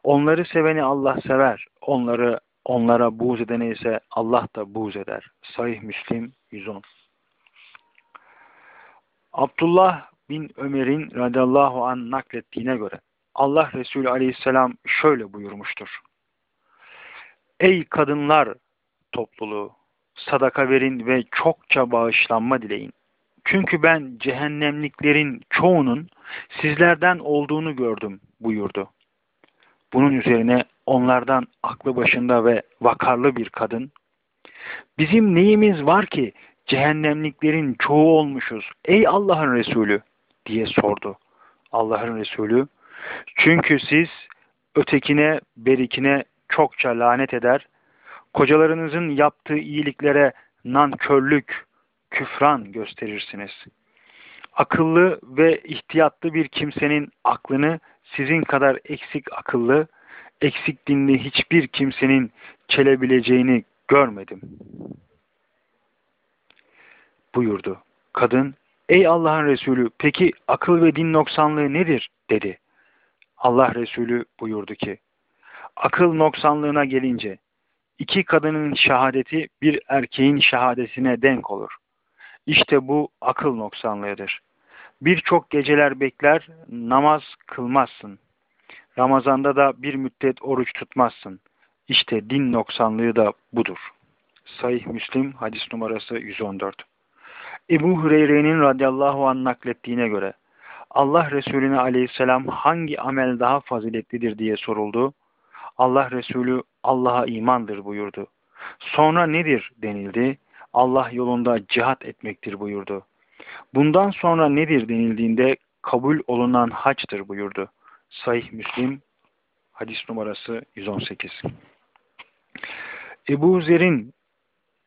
Onları seveni Allah sever, onları onlara buğz edene ise Allah da buğz eder. Sahih Müslim 110 Abdullah bin Ömer'in radıyallahu an naklettiğine göre Allah Resulü aleyhisselam şöyle buyurmuştur. Ey kadınlar topluluğu! Sadaka verin ve çokça bağışlanma dileyin. Çünkü ben cehennemliklerin çoğunun sizlerden olduğunu gördüm buyurdu. Bunun üzerine onlardan aklı başında ve vakarlı bir kadın, bizim neyimiz var ki cehennemliklerin çoğu olmuşuz ey Allah'ın Resulü diye sordu. Allah'ın Resulü, çünkü siz ötekine, berikine çokça lanet eder, kocalarınızın yaptığı iyiliklere nankörlük, küfran gösterirsiniz. Akıllı ve ihtiyatlı bir kimsenin aklını sizin kadar eksik akıllı, eksik dinli hiçbir kimsenin çelebileceğini görmedim. Buyurdu. Kadın, ey Allah'ın Resulü peki akıl ve din noksanlığı nedir? dedi. Allah Resulü buyurdu ki, akıl noksanlığına gelince iki kadının şehadeti bir erkeğin şehadetine denk olur. İşte bu akıl noksanlığıdır. Birçok geceler bekler, namaz kılmazsın. Ramazanda da bir müddet oruç tutmazsın. İşte din noksanlığı da budur. Sahih Müslim hadis numarası 114. Ebu Hureyre'nin radıyallahu anh naklettiğine göre Allah Resulüne aleyhisselam hangi amel daha faziletlidir diye soruldu. Allah Resulü Allah'a imandır buyurdu. Sonra nedir denildi. Allah yolunda cihat etmektir buyurdu. Bundan sonra nedir denildiğinde kabul olunan haçtır buyurdu. Sahih Müslim hadis numarası 118. Ebu Zer'in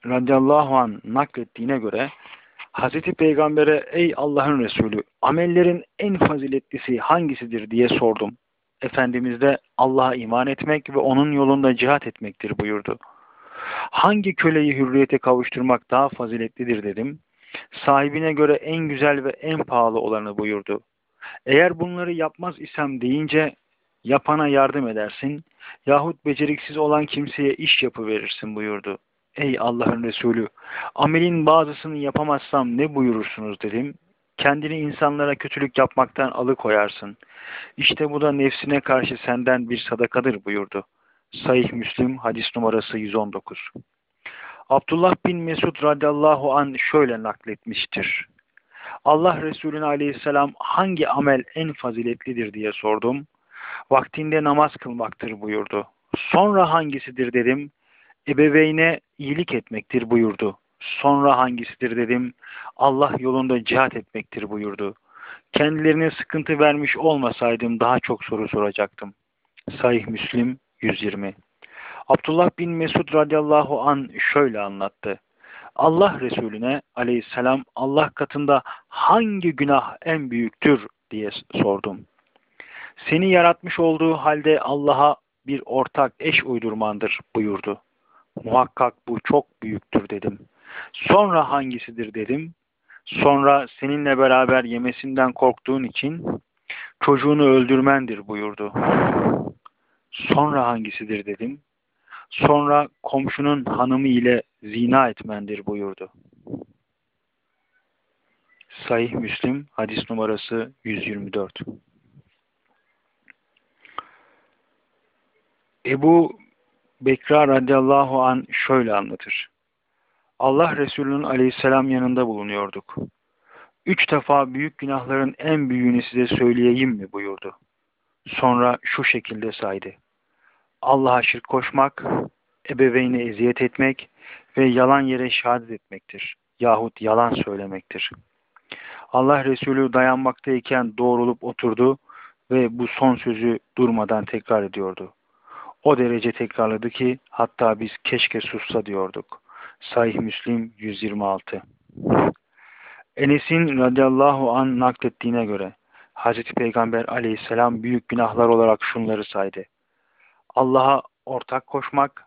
radıyallahu an naklettiğine göre Hazreti Peygamber'e ey Allah'ın Resulü amellerin en faziletlisi hangisidir diye sordum. Efendimiz de Allah'a iman etmek ve onun yolunda cihat etmektir buyurdu. Hangi köleyi hürriyete kavuşturmak daha faziletlidir dedim. Sahibine göre en güzel ve en pahalı olanı buyurdu. Eğer bunları yapmaz isem deyince yapana yardım edersin yahut beceriksiz olan kimseye iş yapıverirsin buyurdu. Ey Allah'ın Resulü amelin bazısını yapamazsam ne buyurursunuz dedim. Kendini insanlara kötülük yapmaktan alıkoyarsın. İşte bu da nefsine karşı senden bir sadakadır buyurdu. Sahih Müslim hadis numarası 119. Abdullah bin Mesud radıyallahu an şöyle nakletmiştir. Allah Resulüne aleyhisselam hangi amel en faziletlidir diye sordum. Vaktinde namaz kılmaktır buyurdu. Sonra hangisidir dedim. Ebeveyne iyilik etmektir buyurdu. Sonra hangisidir dedim. Allah yolunda cihat etmektir buyurdu. Kendilerine sıkıntı vermiş olmasaydım daha çok soru soracaktım. Sahih Müslim 120 Abdullah bin Mesud radıyallahu an şöyle anlattı. Allah Resulüne aleyhisselam Allah katında hangi günah en büyüktür diye sordum. Seni yaratmış olduğu halde Allah'a bir ortak eş uydurmandır buyurdu. Muhakkak bu çok büyüktür dedim. Sonra hangisidir dedim. Sonra seninle beraber yemesinden korktuğun için çocuğunu öldürmendir buyurdu. Sonra hangisidir dedim. Sonra komşunun hanımı ile zina etmendir buyurdu. Sahih Müslim hadis numarası 124. Ebu Bekra radıyallahu an şöyle anlatır. Allah Resulü'nün aleyhisselam yanında bulunuyorduk. Üç defa büyük günahların en büyüğünü size söyleyeyim mi buyurdu. Sonra şu şekilde saydı. Allah'a şirk koşmak, ebeveyne eziyet etmek ve yalan yere şehadet etmektir. Yahut yalan söylemektir. Allah Resulü dayanmaktayken doğrulup oturdu ve bu son sözü durmadan tekrar ediyordu. O derece tekrarladı ki hatta biz keşke sussa diyorduk. Sahih Müslim 126 Enes'in radıyallahu an naklettiğine göre Hazreti Peygamber aleyhisselam büyük günahlar olarak şunları saydı. Allah'a ortak koşmak,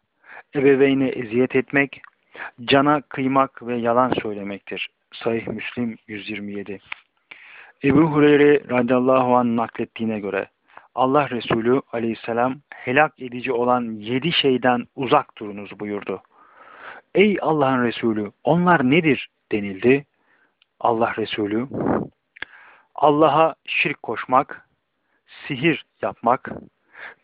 ebeveyne eziyet etmek, cana kıymak ve yalan söylemektir. Sahih Müslim 127 Ebu Hureyre radıyallahu anh naklettiğine göre Allah Resulü aleyhisselam helak edici olan yedi şeyden uzak durunuz buyurdu. Ey Allah'ın Resulü onlar nedir denildi. Allah Resulü Allah'a şirk koşmak, sihir yapmak,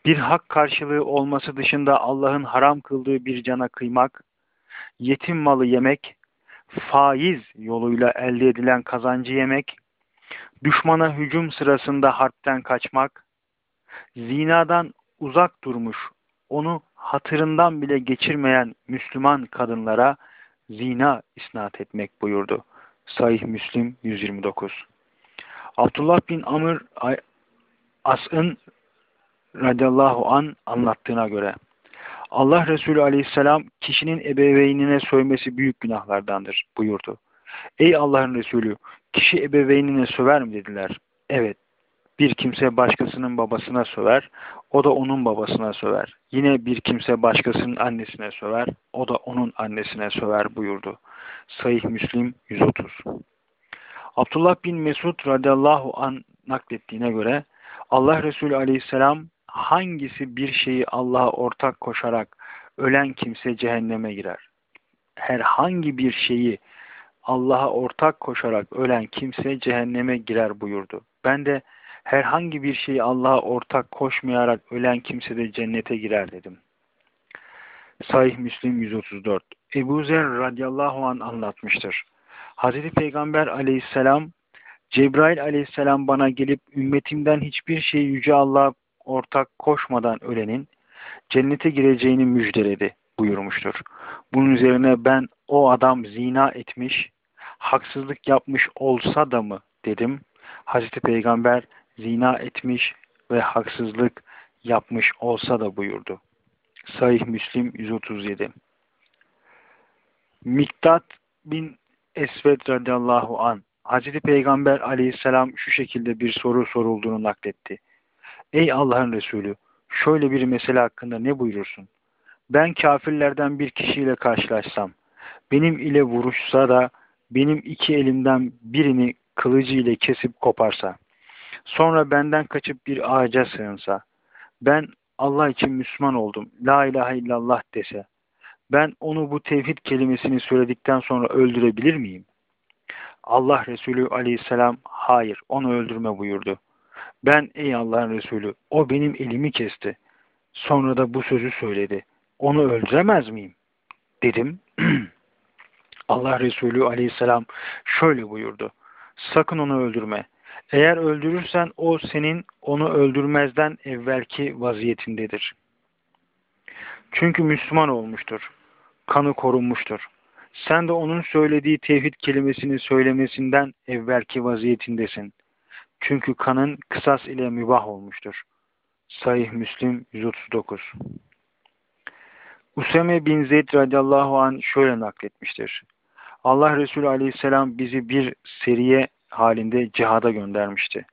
bir hak karşılığı olması dışında Allah'ın haram kıldığı bir cana kıymak, yetim malı yemek, faiz yoluyla elde edilen kazancı yemek, düşmana hücum sırasında harpten kaçmak, zinadan uzak durmuş, onu hatırından bile geçirmeyen Müslüman kadınlara zina isnat etmek buyurdu. Sahih Müslim 129 Abdullah bin Amr As'ın radıyallahu an anlattığına göre Allah Resulü aleyhisselam kişinin ebeveynine sövmesi büyük günahlardandır buyurdu. Ey Allah'ın Resulü kişi ebeveynine söver mi dediler. Evet bir kimse başkasının babasına söver, o da onun babasına söver. Yine bir kimse başkasının annesine söver, o da onun annesine söver buyurdu. Sahih Müslim 130 Abdullah bin Mesud radıyallahu an naklettiğine göre Allah Resulü aleyhisselam hangisi bir şeyi Allah'a ortak koşarak ölen kimse cehenneme girer. Herhangi bir şeyi Allah'a ortak koşarak ölen kimse cehenneme girer buyurdu. Ben de herhangi bir şeyi Allah'a ortak koşmayarak ölen kimse de cennete girer dedim. Sahih Müslim 134 Ebu Zer radıyallahu an anlatmıştır. Hazreti Peygamber aleyhisselam Cebrail aleyhisselam bana gelip ümmetimden hiçbir şey Yüce Allah ortak koşmadan ölenin cennete gireceğini müjdeledi buyurmuştur. Bunun üzerine ben o adam zina etmiş, haksızlık yapmış olsa da mı dedim. Hazreti Peygamber zina etmiş ve haksızlık yapmış olsa da buyurdu. Sahih Müslim 137 Miktat bin Esved radıyallahu an Hazreti Peygamber aleyhisselam şu şekilde bir soru sorulduğunu nakletti. Ey Allah'ın Resulü şöyle bir mesele hakkında ne buyurursun? Ben kafirlerden bir kişiyle karşılaşsam, benim ile vuruşsa da benim iki elimden birini kılıcı ile kesip koparsa, sonra benden kaçıp bir ağaca sığınsa, ben Allah için Müslüman oldum, la ilahe illallah dese, ben onu bu tevhid kelimesini söyledikten sonra öldürebilir miyim? Allah Resulü aleyhisselam hayır onu öldürme buyurdu. Ben ey Allah'ın Resulü o benim elimi kesti. Sonra da bu sözü söyledi. Onu öldüremez miyim? Dedim. Allah Resulü aleyhisselam şöyle buyurdu. Sakın onu öldürme. Eğer öldürürsen o senin onu öldürmezden evvelki vaziyetindedir. Çünkü Müslüman olmuştur. Kanı korunmuştur. Sen de onun söylediği tevhid kelimesini söylemesinden evvelki vaziyetindesin. Çünkü kanın kısas ile mübah olmuştur. Sahih Müslim 139 Usame bin Zeyd radıyallahu an şöyle nakletmiştir. Allah Resulü aleyhisselam bizi bir seriye halinde cihada göndermişti.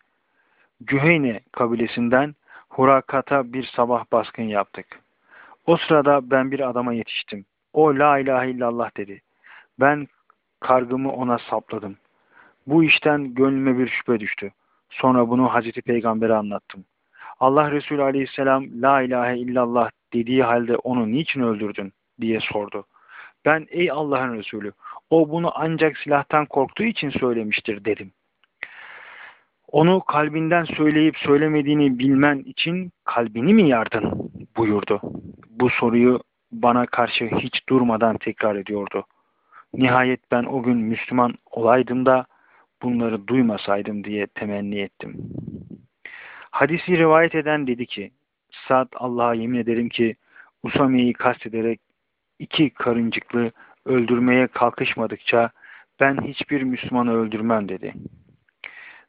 Güheyne kabilesinden Hurakat'a bir sabah baskın yaptık. O sırada ben bir adama yetiştim. O la ilahe illallah dedi. Ben kargımı ona sapladım. Bu işten gönlüme bir şüphe düştü. Sonra bunu Hazreti Peygamber'e anlattım. Allah Resulü Aleyhisselam la ilahe illallah dediği halde onu niçin öldürdün diye sordu. Ben ey Allah'ın Resulü o bunu ancak silahtan korktuğu için söylemiştir dedim. Onu kalbinden söyleyip söylemediğini bilmen için kalbini mi yardın buyurdu. Bu soruyu bana karşı hiç durmadan tekrar ediyordu. Nihayet ben o gün Müslüman olaydım da bunları duymasaydım diye temenni ettim. Hadisi rivayet eden dedi ki, Sa'd Allah'a yemin ederim ki Usame'yi kastederek iki karıncıklı öldürmeye kalkışmadıkça ben hiçbir Müslümanı öldürmem dedi.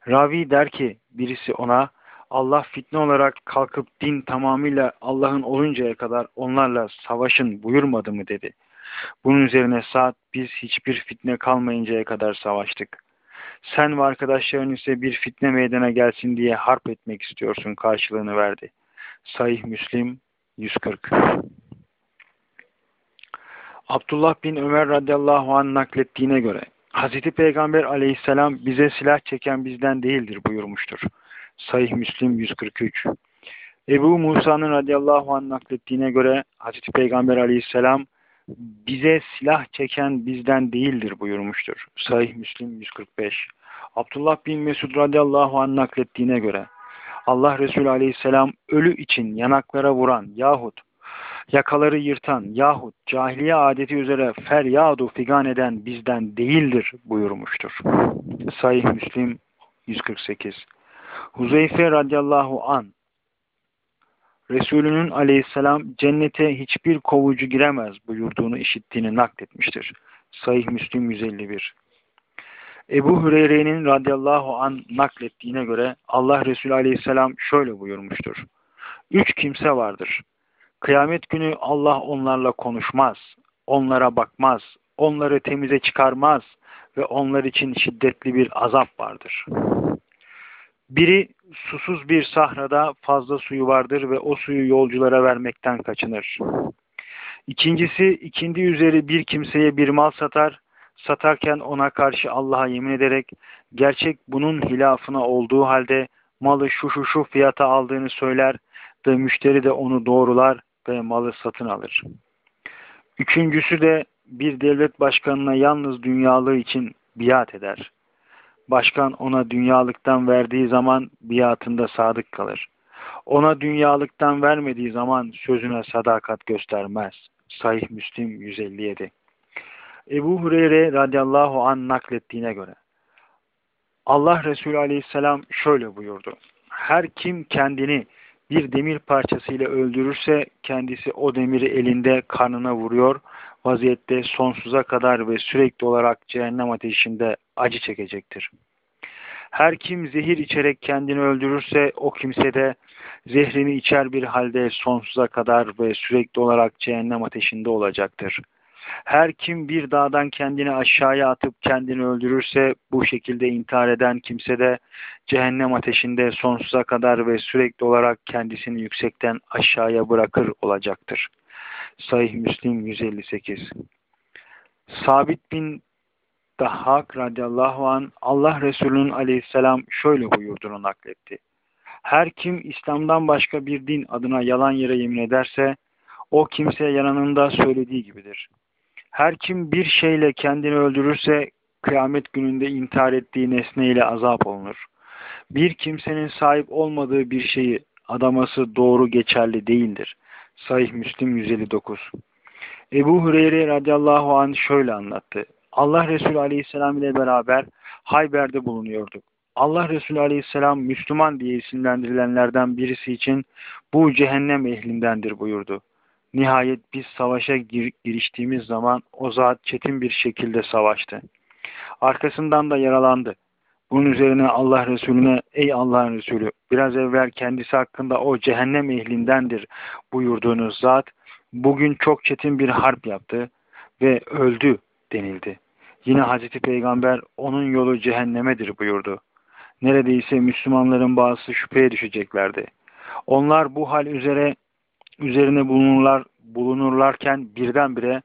Ravi der ki birisi ona Allah fitne olarak kalkıp din tamamıyla Allah'ın oluncaya kadar onlarla savaşın buyurmadı mı dedi. Bunun üzerine saat biz hiçbir fitne kalmayıncaya kadar savaştık. Sen ve arkadaşların ise bir fitne meydana gelsin diye harp etmek istiyorsun karşılığını verdi. Sahih Müslim 140 Abdullah bin Ömer radıyallahu anh naklettiğine göre Hazreti Peygamber aleyhisselam bize silah çeken bizden değildir buyurmuştur. Sahih Müslim 143 Ebu Musa'nın radıyallahu anh naklettiğine göre Hazreti Peygamber aleyhisselam bize silah çeken bizden değildir buyurmuştur. Sahih Müslim 145 Abdullah bin Mesud radıyallahu anh naklettiğine göre Allah Resulü aleyhisselam ölü için yanaklara vuran yahut yakaları yırtan yahut cahiliye adeti üzere feryadu figan eden bizden değildir buyurmuştur. Sahih Müslim 148 Huzeyfe radıyallahu an Resulünün aleyhisselam cennete hiçbir kovucu giremez buyurduğunu işittiğini nakletmiştir. Sahih Müslim 151 Ebu Hureyre'nin radıyallahu an naklettiğine göre Allah Resulü aleyhisselam şöyle buyurmuştur. Üç kimse vardır. Kıyamet günü Allah onlarla konuşmaz, onlara bakmaz, onları temize çıkarmaz ve onlar için şiddetli bir azap vardır. Biri susuz bir sahrada fazla suyu vardır ve o suyu yolculara vermekten kaçınır. İkincisi ikindi üzeri bir kimseye bir mal satar, satarken ona karşı Allah'a yemin ederek gerçek bunun hilafına olduğu halde malı şu şu şu fiyata aldığını söyler ve müşteri de onu doğrular ve malı satın alır. Üçüncüsü de bir devlet başkanına yalnız dünyalığı için biat eder. Başkan ona dünyalıktan verdiği zaman biatında sadık kalır. Ona dünyalıktan vermediği zaman sözüne sadakat göstermez. Sahih Müslim 157 Ebu Hureyre radıyallahu an naklettiğine göre Allah Resulü Aleyhisselam şöyle buyurdu. Her kim kendini bir demir parçasıyla öldürürse kendisi o demiri elinde karnına vuruyor, vaziyette sonsuza kadar ve sürekli olarak cehennem ateşinde acı çekecektir. Her kim zehir içerek kendini öldürürse o kimse de zehrini içer bir halde sonsuza kadar ve sürekli olarak cehennem ateşinde olacaktır. Her kim bir dağdan kendini aşağıya atıp kendini öldürürse bu şekilde intihar eden kimse de cehennem ateşinde sonsuza kadar ve sürekli olarak kendisini yüksekten aşağıya bırakır olacaktır. Sahih Müslim 158 Sabit bin Dahhak radıyallahu an Allah Resulü'nün aleyhisselam şöyle buyurduğunu nakletti. Her kim İslam'dan başka bir din adına yalan yere yemin ederse o kimse yanında söylediği gibidir. Her kim bir şeyle kendini öldürürse kıyamet gününde intihar ettiği nesneyle azap olunur. Bir kimsenin sahip olmadığı bir şeyi adaması doğru geçerli değildir. Sahih Müslim 159 Ebu Hureyre radıyallahu anh şöyle anlattı. Allah Resulü aleyhisselam ile beraber Hayber'de bulunuyorduk. Allah Resulü aleyhisselam Müslüman diye isimlendirilenlerden birisi için bu cehennem ehlindendir buyurdu. Nihayet biz savaşa gir giriştiğimiz zaman o zat çetin bir şekilde savaştı. Arkasından da yaralandı. Bunun üzerine Allah Resulüne ey Allah'ın Resulü biraz evvel kendisi hakkında o cehennem ehlindendir buyurduğunuz zat bugün çok çetin bir harp yaptı ve öldü denildi. Yine Hazreti Peygamber onun yolu cehennemedir buyurdu. Neredeyse Müslümanların bazısı şüpheye düşeceklerdi. Onlar bu hal üzere üzerine bulunurlar, bulunurlarken birdenbire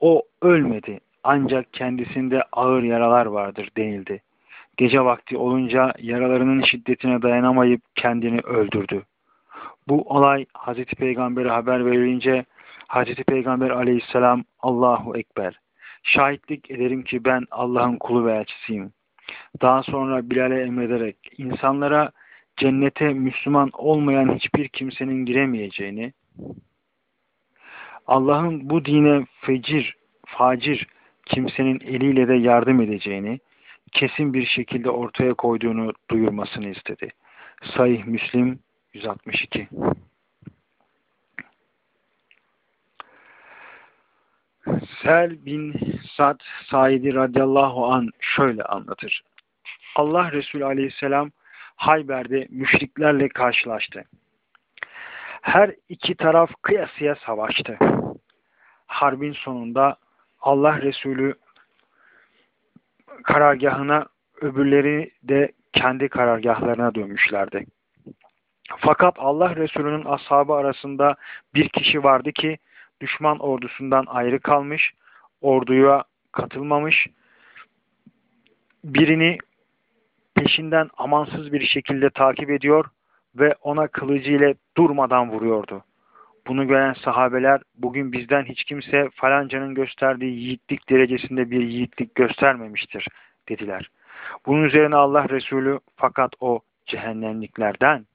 o ölmedi ancak kendisinde ağır yaralar vardır denildi. Gece vakti olunca yaralarının şiddetine dayanamayıp kendini öldürdü. Bu olay Hazreti Peygamber'e haber verilince Hazreti Peygamber aleyhisselam Allahu Ekber. Şahitlik ederim ki ben Allah'ın kulu ve elçisiyim. Daha sonra Bilal'e emrederek insanlara cennete Müslüman olmayan hiçbir kimsenin giremeyeceğini, Allah'ın bu dine fecir, facir kimsenin eliyle de yardım edeceğini kesin bir şekilde ortaya koyduğunu duyurmasını istedi. Sahih Müslim 162 Sel bin Sad Saidi radıyallahu an şöyle anlatır. Allah Resulü aleyhisselam Hayber'de müşriklerle karşılaştı. Her iki taraf kıyasıya savaştı. Harbin sonunda Allah Resulü karargahına öbürleri de kendi karargahlarına dönmüşlerdi. Fakat Allah Resulü'nün ashabı arasında bir kişi vardı ki düşman ordusundan ayrı kalmış, orduya katılmamış, birini peşinden amansız bir şekilde takip ediyor ve ona kılıcı ile durmadan vuruyordu. Bunu gören sahabeler bugün bizden hiç kimse falancanın gösterdiği yiğitlik derecesinde bir yiğitlik göstermemiştir dediler. Bunun üzerine Allah Resulü fakat o cehennemliklerden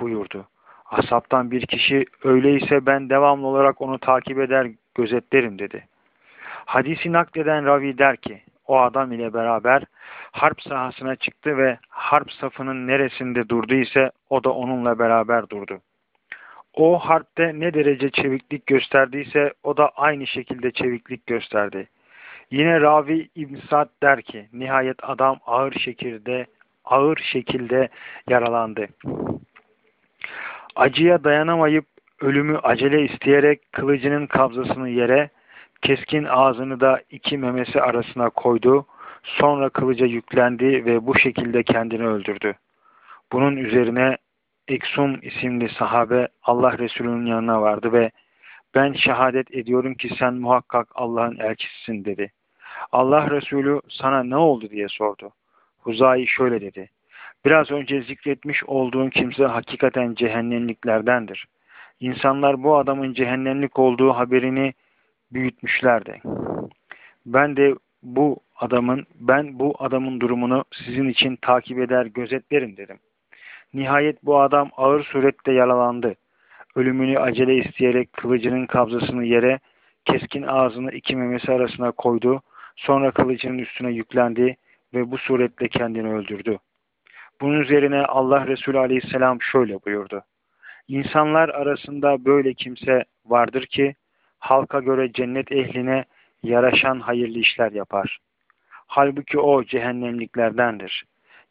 buyurdu. Asaptan bir kişi öyleyse ben devamlı olarak onu takip eder gözetlerim dedi. Hadisi nakleden ravi der ki o adam ile beraber harp sahasına çıktı ve harp safının neresinde durdu ise o da onunla beraber durdu. O harpte ne derece çeviklik gösterdiyse o da aynı şekilde çeviklik gösterdi. Yine Ravi İbn Sad der ki nihayet adam ağır şekilde ağır şekilde yaralandı. Acıya dayanamayıp ölümü acele isteyerek kılıcının kabzasını yere, keskin ağzını da iki memesi arasına koydu. Sonra kılıca yüklendi ve bu şekilde kendini öldürdü. Bunun üzerine Eksum isimli sahabe Allah Resulü'nün yanına vardı ve ben şehadet ediyorum ki sen muhakkak Allah'ın elçisisin dedi. Allah Resulü sana ne oldu diye sordu. Huzayi şöyle dedi. Biraz önce zikretmiş olduğun kimse hakikaten cehennemliklerdendir. İnsanlar bu adamın cehennemlik olduğu haberini büyütmüşlerdi. Ben de bu adamın ben bu adamın durumunu sizin için takip eder gözetlerim dedim. Nihayet bu adam ağır surette yaralandı. Ölümünü acele isteyerek kılıcının kabzasını yere, keskin ağzını iki memesi arasına koydu. Sonra kılıcının üstüne yüklendi ve bu suretle kendini öldürdü. Bunun üzerine Allah Resulü Aleyhisselam şöyle buyurdu. İnsanlar arasında böyle kimse vardır ki halka göre cennet ehline yaraşan hayırlı işler yapar. Halbuki o cehennemliklerdendir.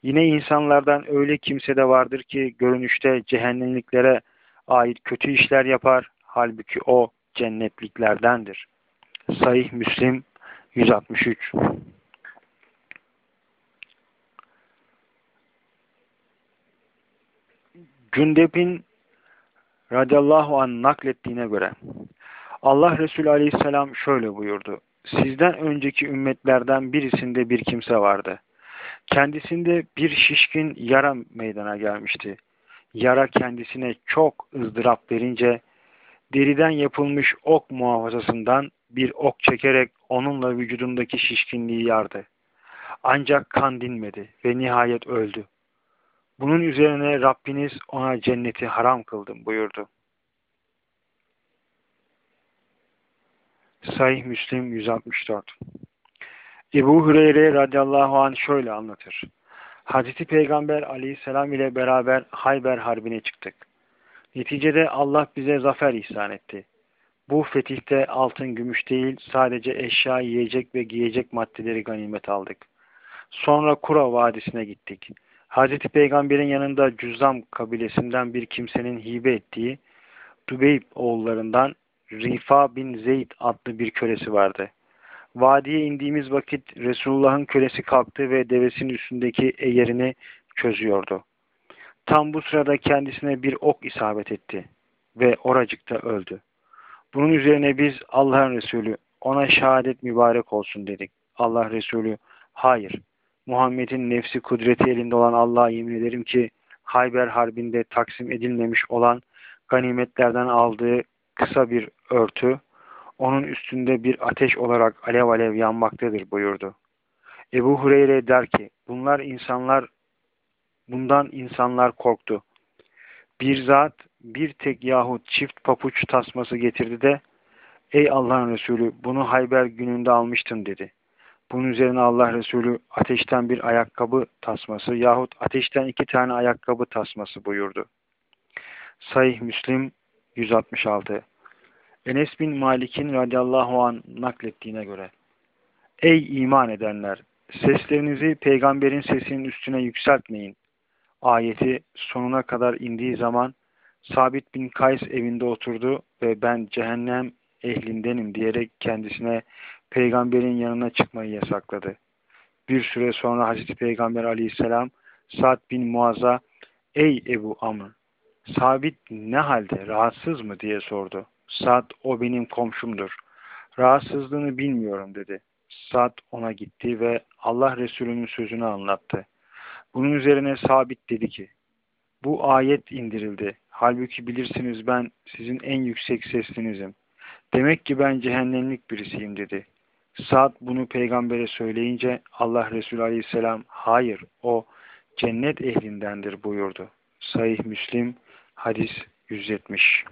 Yine insanlardan öyle kimse de vardır ki görünüşte cehennemliklere ait kötü işler yapar. Halbuki o cennetliklerdendir. Sahih Müslim 163 Cündep'in radıyallahu anh naklettiğine göre Allah Resulü aleyhisselam şöyle buyurdu. Sizden önceki ümmetlerden birisinde bir kimse vardı. Kendisinde bir şişkin yara meydana gelmişti. Yara kendisine çok ızdırap verince deriden yapılmış ok muhafazasından bir ok çekerek onunla vücudundaki şişkinliği yardı. Ancak kan dinmedi ve nihayet öldü. Bunun üzerine Rabbiniz ona cenneti haram kıldım buyurdu. Sahih Müslim 164 Ebu Hureyre radıyallahu anh şöyle anlatır. Hazreti Peygamber aleyhisselam ile beraber Hayber Harbi'ne çıktık. Neticede Allah bize zafer ihsan etti. Bu fetihte altın gümüş değil sadece eşya, yiyecek ve giyecek maddeleri ganimet aldık. Sonra Kura Vadisi'ne gittik. Hazreti Peygamber'in yanında Cüzzam kabilesinden bir kimsenin hibe ettiği Dübeyb oğullarından Rifa bin Zeyd adlı bir kölesi vardı. Vadiye indiğimiz vakit Resulullah'ın kölesi kalktı ve devesinin üstündeki eyerini çözüyordu. Tam bu sırada kendisine bir ok isabet etti ve oracıkta öldü. Bunun üzerine biz Allah'ın Resulü ona şehadet mübarek olsun dedik. Allah Resulü hayır Muhammed'in nefsi kudreti elinde olan Allah'a yemin ederim ki Hayber Harbi'nde taksim edilmemiş olan ganimetlerden aldığı kısa bir örtü onun üstünde bir ateş olarak alev alev yanmaktadır buyurdu. Ebu Hureyre der ki bunlar insanlar bundan insanlar korktu. Bir zat bir tek yahut çift papuç tasması getirdi de ey Allah'ın Resulü bunu Hayber gününde almıştım dedi. Bunun üzerine Allah Resulü ateşten bir ayakkabı tasması yahut ateşten iki tane ayakkabı tasması buyurdu. Sahih Müslim 166 Enes bin Malik'in radıyallahu an naklettiğine göre Ey iman edenler! Seslerinizi peygamberin sesinin üstüne yükseltmeyin. Ayeti sonuna kadar indiği zaman Sabit bin Kays evinde oturdu ve ben cehennem ehlindenim diyerek kendisine peygamberin yanına çıkmayı yasakladı. Bir süre sonra Hazreti Peygamber aleyhisselam Sa'd bin Muaz'a Ey Ebu Amr! Sabit ne halde? Rahatsız mı? diye sordu. Sa'd o benim komşumdur. Rahatsızlığını bilmiyorum dedi. Sa'd ona gitti ve Allah Resulü'nün sözünü anlattı. Bunun üzerine Sabit dedi ki bu ayet indirildi. Halbuki bilirsiniz ben sizin en yüksek seslinizim. Demek ki ben cehennemlik birisiyim dedi. Sa'd bunu peygambere söyleyince Allah Resulü aleyhisselam hayır o cennet ehlindendir buyurdu. Sahih Müslim hadis 170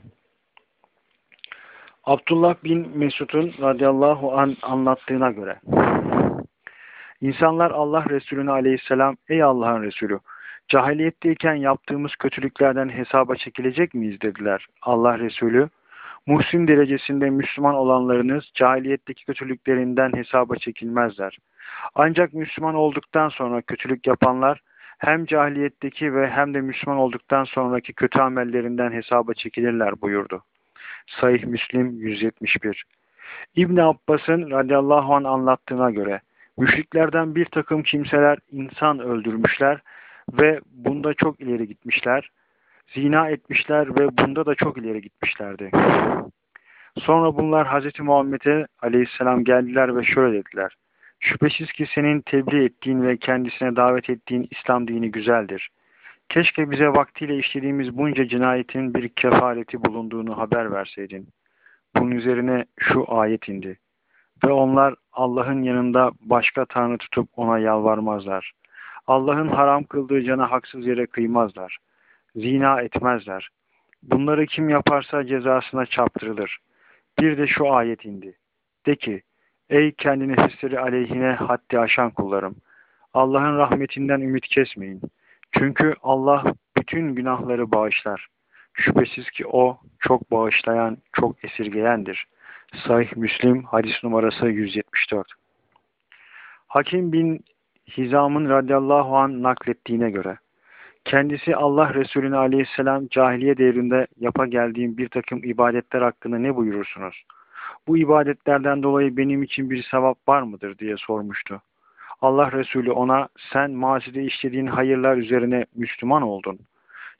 Abdullah bin Mesud'un radıyallahu an anlattığına göre İnsanlar Allah Resulüne aleyhisselam ey Allah'ın Resulü cahiliyetteyken yaptığımız kötülüklerden hesaba çekilecek miyiz dediler. Allah Resulü Muhsin derecesinde Müslüman olanlarınız cahiliyetteki kötülüklerinden hesaba çekilmezler. Ancak Müslüman olduktan sonra kötülük yapanlar hem cahiliyetteki ve hem de Müslüman olduktan sonraki kötü amellerinden hesaba çekilirler buyurdu. Sahih Müslim 171 İbn Abbas'ın radıyallahu anh anlattığına göre müşriklerden bir takım kimseler insan öldürmüşler ve bunda çok ileri gitmişler zina etmişler ve bunda da çok ileri gitmişlerdi. Sonra bunlar Hz. Muhammed'e aleyhisselam geldiler ve şöyle dediler. Şüphesiz ki senin tebliğ ettiğin ve kendisine davet ettiğin İslam dini güzeldir. Keşke bize vaktiyle işlediğimiz bunca cinayetin bir kefareti bulunduğunu haber verseydin. Bunun üzerine şu ayet indi. Ve onlar Allah'ın yanında başka tanrı tutup ona yalvarmazlar. Allah'ın haram kıldığı cana haksız yere kıymazlar zina etmezler. Bunları kim yaparsa cezasına çarptırılır. Bir de şu ayet indi. De ki, ey kendi nefisleri aleyhine haddi aşan kullarım. Allah'ın rahmetinden ümit kesmeyin. Çünkü Allah bütün günahları bağışlar. Şüphesiz ki O çok bağışlayan, çok esirgeyendir. Sahih Müslim hadis numarası 174. Hakim bin Hizam'ın radıyallahu an naklettiğine göre kendisi Allah Resulüne aleyhisselam cahiliye devrinde yapa geldiğim bir takım ibadetler hakkında ne buyurursunuz? Bu ibadetlerden dolayı benim için bir sevap var mıdır diye sormuştu. Allah Resulü ona sen mazide işlediğin hayırlar üzerine Müslüman oldun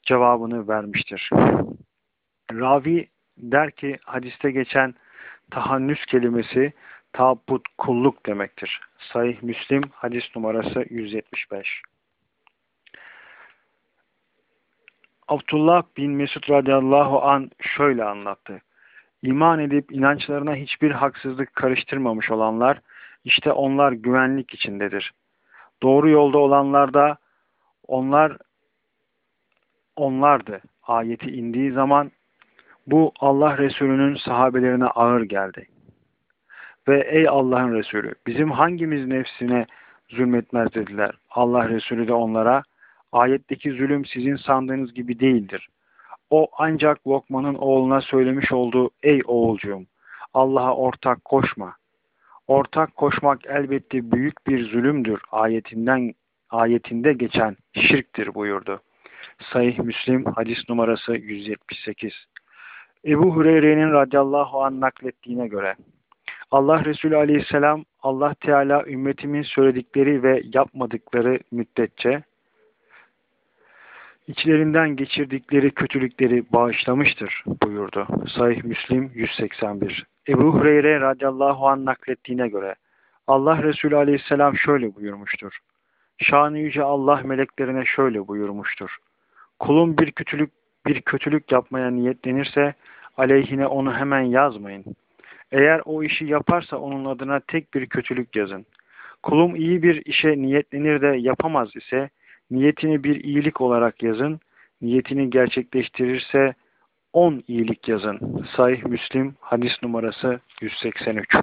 cevabını vermiştir. Ravi der ki hadiste geçen tahannüs kelimesi tabut kulluk demektir. Sahih Müslim hadis numarası 175. Abdullah bin Mesud radıyallahu an şöyle anlattı. İman edip inançlarına hiçbir haksızlık karıştırmamış olanlar, işte onlar güvenlik içindedir. Doğru yolda olanlar da onlar onlardı. Ayeti indiği zaman bu Allah Resulü'nün sahabelerine ağır geldi. Ve ey Allah'ın Resulü bizim hangimiz nefsine zulmetmez dediler. Allah Resulü de onlara ayetteki zulüm sizin sandığınız gibi değildir. O ancak Lokman'ın oğluna söylemiş olduğu ey oğulcuğum Allah'a ortak koşma. Ortak koşmak elbette büyük bir zulümdür ayetinden ayetinde geçen şirktir buyurdu. Sahih Müslim hadis numarası 178. Ebu Hureyre'nin radıyallahu an naklettiğine göre Allah Resulü aleyhisselam Allah Teala ümmetimin söyledikleri ve yapmadıkları müddetçe içlerinden geçirdikleri kötülükleri bağışlamıştır buyurdu. Sahih Müslim 181. Ebu Hureyre radıyallahu an naklettiğine göre Allah Resulü aleyhisselam şöyle buyurmuştur. Şanı yüce Allah meleklerine şöyle buyurmuştur. Kulun bir kötülük bir kötülük yapmaya niyetlenirse aleyhine onu hemen yazmayın. Eğer o işi yaparsa onun adına tek bir kötülük yazın. Kulum iyi bir işe niyetlenir de yapamaz ise niyetini bir iyilik olarak yazın. Niyetini gerçekleştirirse on iyilik yazın. Sahih Müslim hadis numarası 183.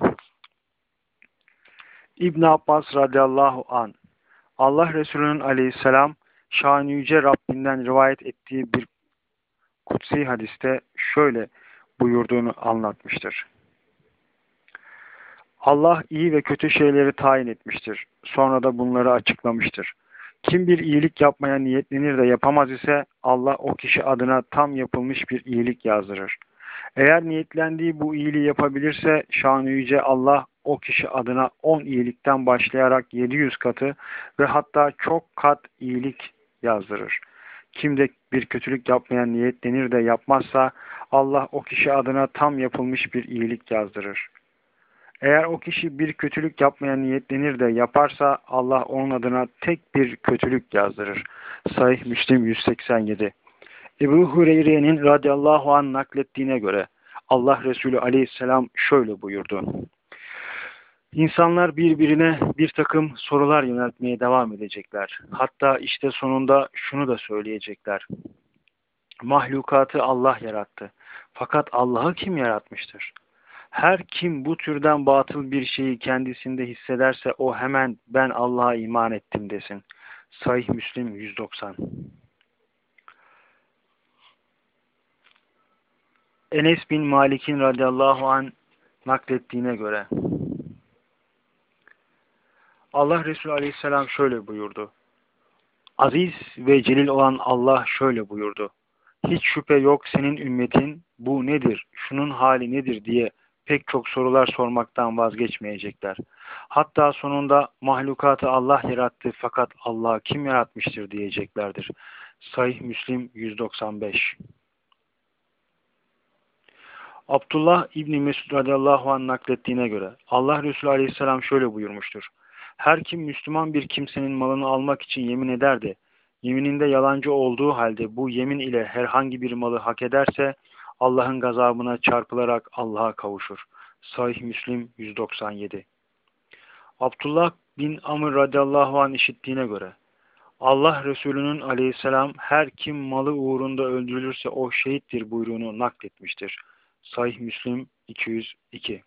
İbn Abbas radıyallahu an Allah Resulü'nün aleyhisselam şan yüce Rabbinden rivayet ettiği bir kutsi hadiste şöyle buyurduğunu anlatmıştır. Allah iyi ve kötü şeyleri tayin etmiştir. Sonra da bunları açıklamıştır. Kim bir iyilik yapmaya niyetlenir de yapamaz ise Allah o kişi adına tam yapılmış bir iyilik yazdırır. Eğer niyetlendiği bu iyiliği yapabilirse şanı yüce Allah o kişi adına 10 iyilikten başlayarak 700 katı ve hatta çok kat iyilik yazdırır. Kim de bir kötülük yapmaya niyetlenir de yapmazsa Allah o kişi adına tam yapılmış bir iyilik yazdırır. Eğer o kişi bir kötülük yapmaya niyetlenir de yaparsa Allah onun adına tek bir kötülük yazdırır. Sahih Müslim 187 Ebu Hureyre'nin radıyallahu anh naklettiğine göre Allah Resulü aleyhisselam şöyle buyurdu. İnsanlar birbirine bir takım sorular yöneltmeye devam edecekler. Hatta işte sonunda şunu da söyleyecekler. Mahlukatı Allah yarattı. Fakat Allah'ı kim yaratmıştır? Her kim bu türden batıl bir şeyi kendisinde hissederse o hemen ben Allah'a iman ettim desin. Sahih Müslim 190 Enes bin Malik'in radıyallahu an naklettiğine göre Allah Resulü aleyhisselam şöyle buyurdu. Aziz ve celil olan Allah şöyle buyurdu. Hiç şüphe yok senin ümmetin bu nedir, şunun hali nedir diye pek çok sorular sormaktan vazgeçmeyecekler. Hatta sonunda mahlukatı Allah yarattı fakat Allah kim yaratmıştır diyeceklerdir. Sahih Müslim 195 Abdullah İbni Mesud radıyallahu anh naklettiğine göre Allah Resulü aleyhisselam şöyle buyurmuştur. Her kim Müslüman bir kimsenin malını almak için yemin eder de yemininde yalancı olduğu halde bu yemin ile herhangi bir malı hak ederse Allah'ın gazabına çarpılarak Allah'a kavuşur. Sahih Müslim 197 Abdullah bin Amr radıyallahu anh işittiğine göre Allah Resulü'nün aleyhisselam her kim malı uğrunda öldürülürse o şehittir buyruğunu nakletmiştir. Sahih Müslim 202